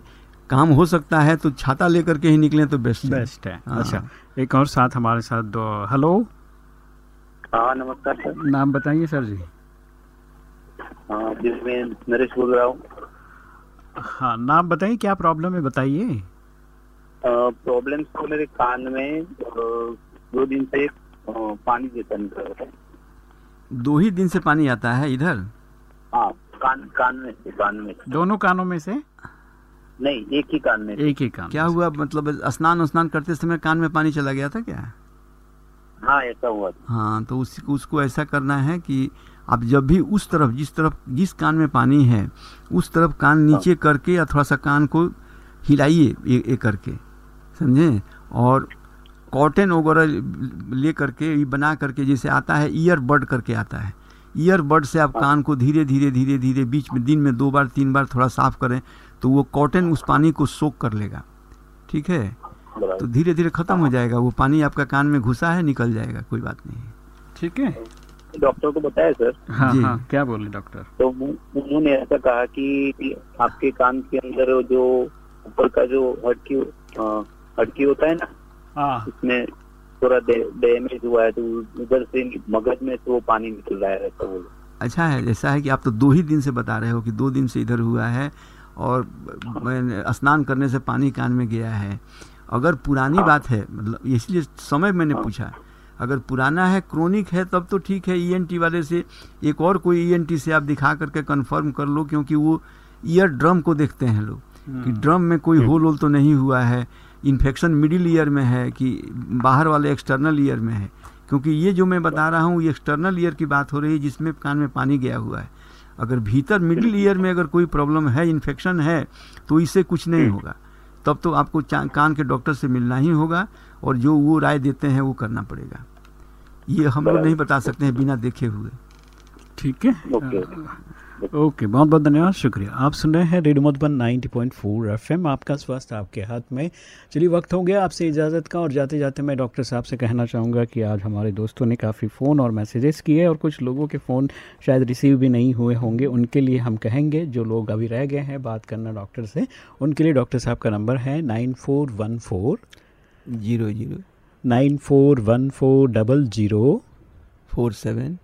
काम हो सकता है तो छाता लेकर के ही निकलें तो बेस्ट बेस्ट है। हाँ। अच्छा एक और साथ हमारे साथ दो हेलो हाँ नमस्कार सर। नाम बताइए सर जी। जी मैं नरेश बोल रहा हूँ। हाँ नाम बताइए क्या प्रॉब्लम है बताइए। प्रॉब्लम तो मेरे कान में दो दिन से पानी जैसा निकल रहा है। दो ही दिन से पानी आता है इधर? हाँ कान कान में से कान में से। दोनों कानों में से? नहीं एक ही कान में एक ही कान क्या हुआ मतलब स्नान स्नान करते समय कान में पानी चला गया था क्या? हाँ ऐसा हुआ था। हाँ तो उस, उसको ऐसा करना है कि आप जब भी उस तरफ़ जिस तरफ़ जिस कान में पानी है उस तरफ़ कान नीचे करके या थोड़ा सा कान को हिलाइए ये ये करके समझे? और कॉटन वगैरह ले करके ये बना करके जैसे आता है ईयर बड करके आता है। ईयर बड से आप कान को धीरे धीरे धीरे धीरे बीच में दिन में दो बार तीन बार थोड़ा साफ़ करें तो वो कॉटन उस पानी को सोख कर लेगा। ठीक है? तो धीरे धीरे खत्म हो जाएगा वो पानी आपका कान में घुसा है निकल जाएगा कोई बात नहीं। ठीक है? डॉक्टर को बताया सर। हाँ जी। हाँ। क्या बोले डॉक्टर? तो उन्होंने ऐसा कहा कि आपके कान के अंदर जो ऊपर का जो हड्की अ, हड्की होता है ना हाँ। उसमें थोड़ा डैमेज हुआ है तो उधर से मगज में से वो पानी निकल रहा है ऐसा बोलो। अच्छा है ऐसा है कि आप तो दो ही दिन से बता रहे हो कि दो दिन से इधर हुआ है और मैं स्नान करने से पानी कान में गया है। अगर पुरानी बात है मतलब इसलिए समय मैंने पूछा। अगर पुराना है क्रोनिक है तब तो ठीक है ईएनटी वाले से। एक और कोई ईएनटी से आप दिखा करके कंफर्म कर लो क्योंकि वो ईयर ड्रम को देखते हैं लोग। कि ड्रम में कोई होल होल तो नहीं हुआ है। इन्फेक्शन मिडिल ईयर में है कि बाहर वाले एक्सटर्नल ईयर में है। क्योंकि ये जो मैं बता रहा हूँ ये एक्सटर्नल ईयर की बात हो रही है जिसमें कान में पानी गया हुआ है। अगर भीतर मिडिल ईयर में अगर कोई प्रॉब्लम है इन्फेक्शन है तो इससे कुछ नहीं होगा। तब तो आपको कान के डॉक्टर से मिलना ही होगा और जो वो राय देते हैं वो करना पड़ेगा। ये हम लोग नहीं बता सकते हैं बिना देखे हुए। ठीक है? ओके। ओके बहुत बहुत धन्यवाद शुक्रिया। आप सुन रहे हैं रेडियो मधुबन 90.4 एफएम आपका स्वास्थ्य आपके हाथ में। चलिए वक्त हो गया आपसे इजाज़त का और जाते जाते मैं डॉक्टर साहब से कहना चाहूँगा कि आज हमारे दोस्तों ने काफ़ी फ़ोन और मैसेजेस किए और कुछ लोगों के फ़ोन शायद रिसीव भी नहीं हुए होंगे। उनके लिए हम कहेंगे जो लोग अभी रह गए हैं बात करना डॉक्टर से उनके लिए डॉक्टर साहब का नंबर है nine four one four zero zero. Nine four one four double zero four seven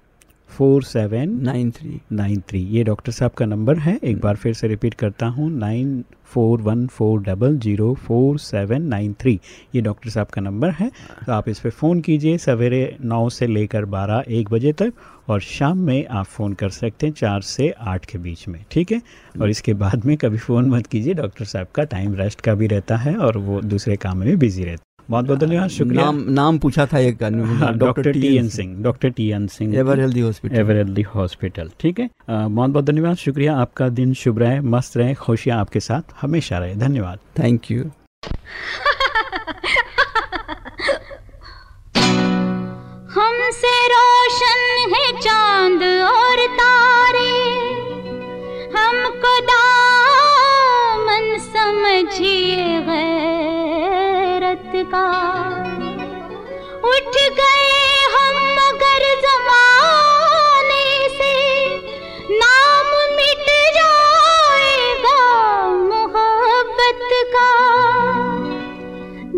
four seven nine three nine three. ये डॉक्टर साहब का नंबर है। एक बार फिर से रिपीट करता हूँ nine four one four double zero four seven nine three. ये डॉक्टर साहब का नंबर है। तो आप इस पर फ़ोन कीजिए सवेरे नौ से लेकर बारह एक बजे तक और शाम में आप फ़ोन कर सकते हैं चार से आठ के बीच में ठीक है? और इसके बाद में कभी फ़ोन मत कीजिए डॉक्टर साहब का टाइम रेस्ट का भी रहता है और वो दूसरे काम में बिज़ी रहते हैं। बहुत बहुत धन्यवाद शुक्रिया। नाम नाम पूछा था एक हाँ, doctor T N Singh. Doctor T N Singh ever healthy hospital ever healthy hospital ठीक है? बहुत बहुत धन्यवाद शुक्रिया आपका दिन शुभ रहे मस्त रहे खुशियाँ आपके साथ हमेशा रहे धन्यवाद। थैंक यू हमसे रोशन है चाँद और का। उठ गए हम मगर जमाने से, नाम मिट जाएगा मोहब्बत का।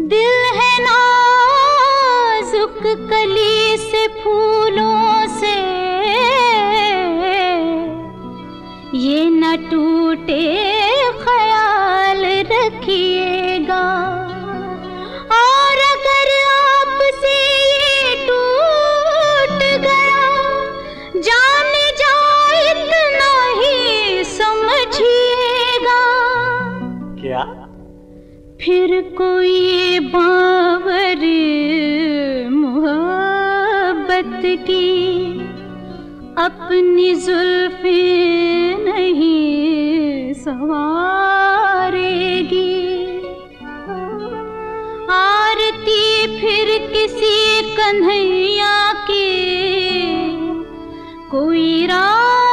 दिल है नाजुक कली से फूलों से। ये न टूटे ख्याल रखिएगा। की अपनी जुल्फी नहीं सवारेगी। आरती फिर किसी कन्हैया की कोई राधा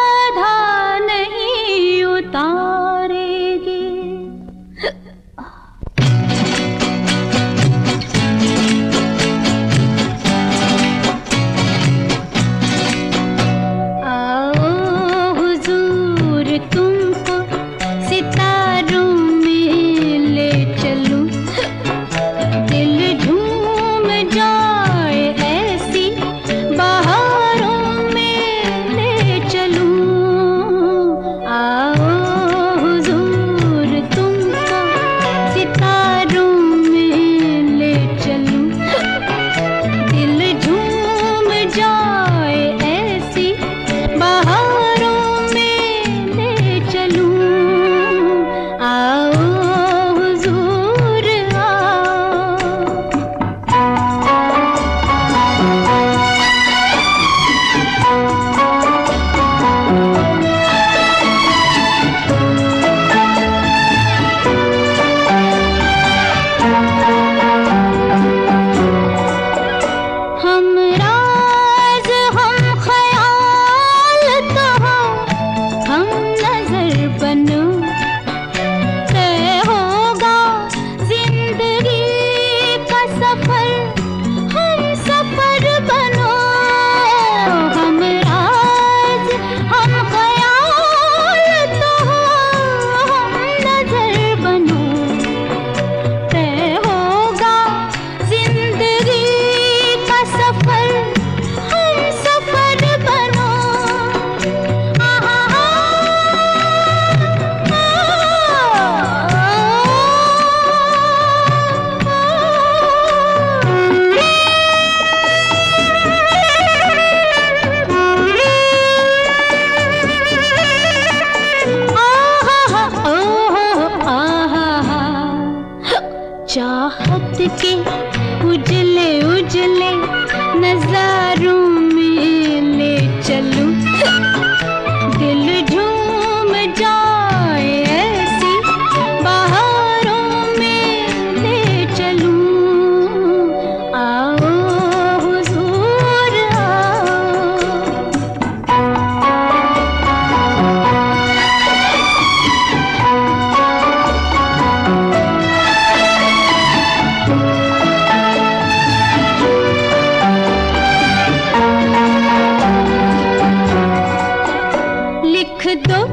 दो।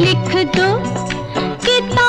लिख दो। किताब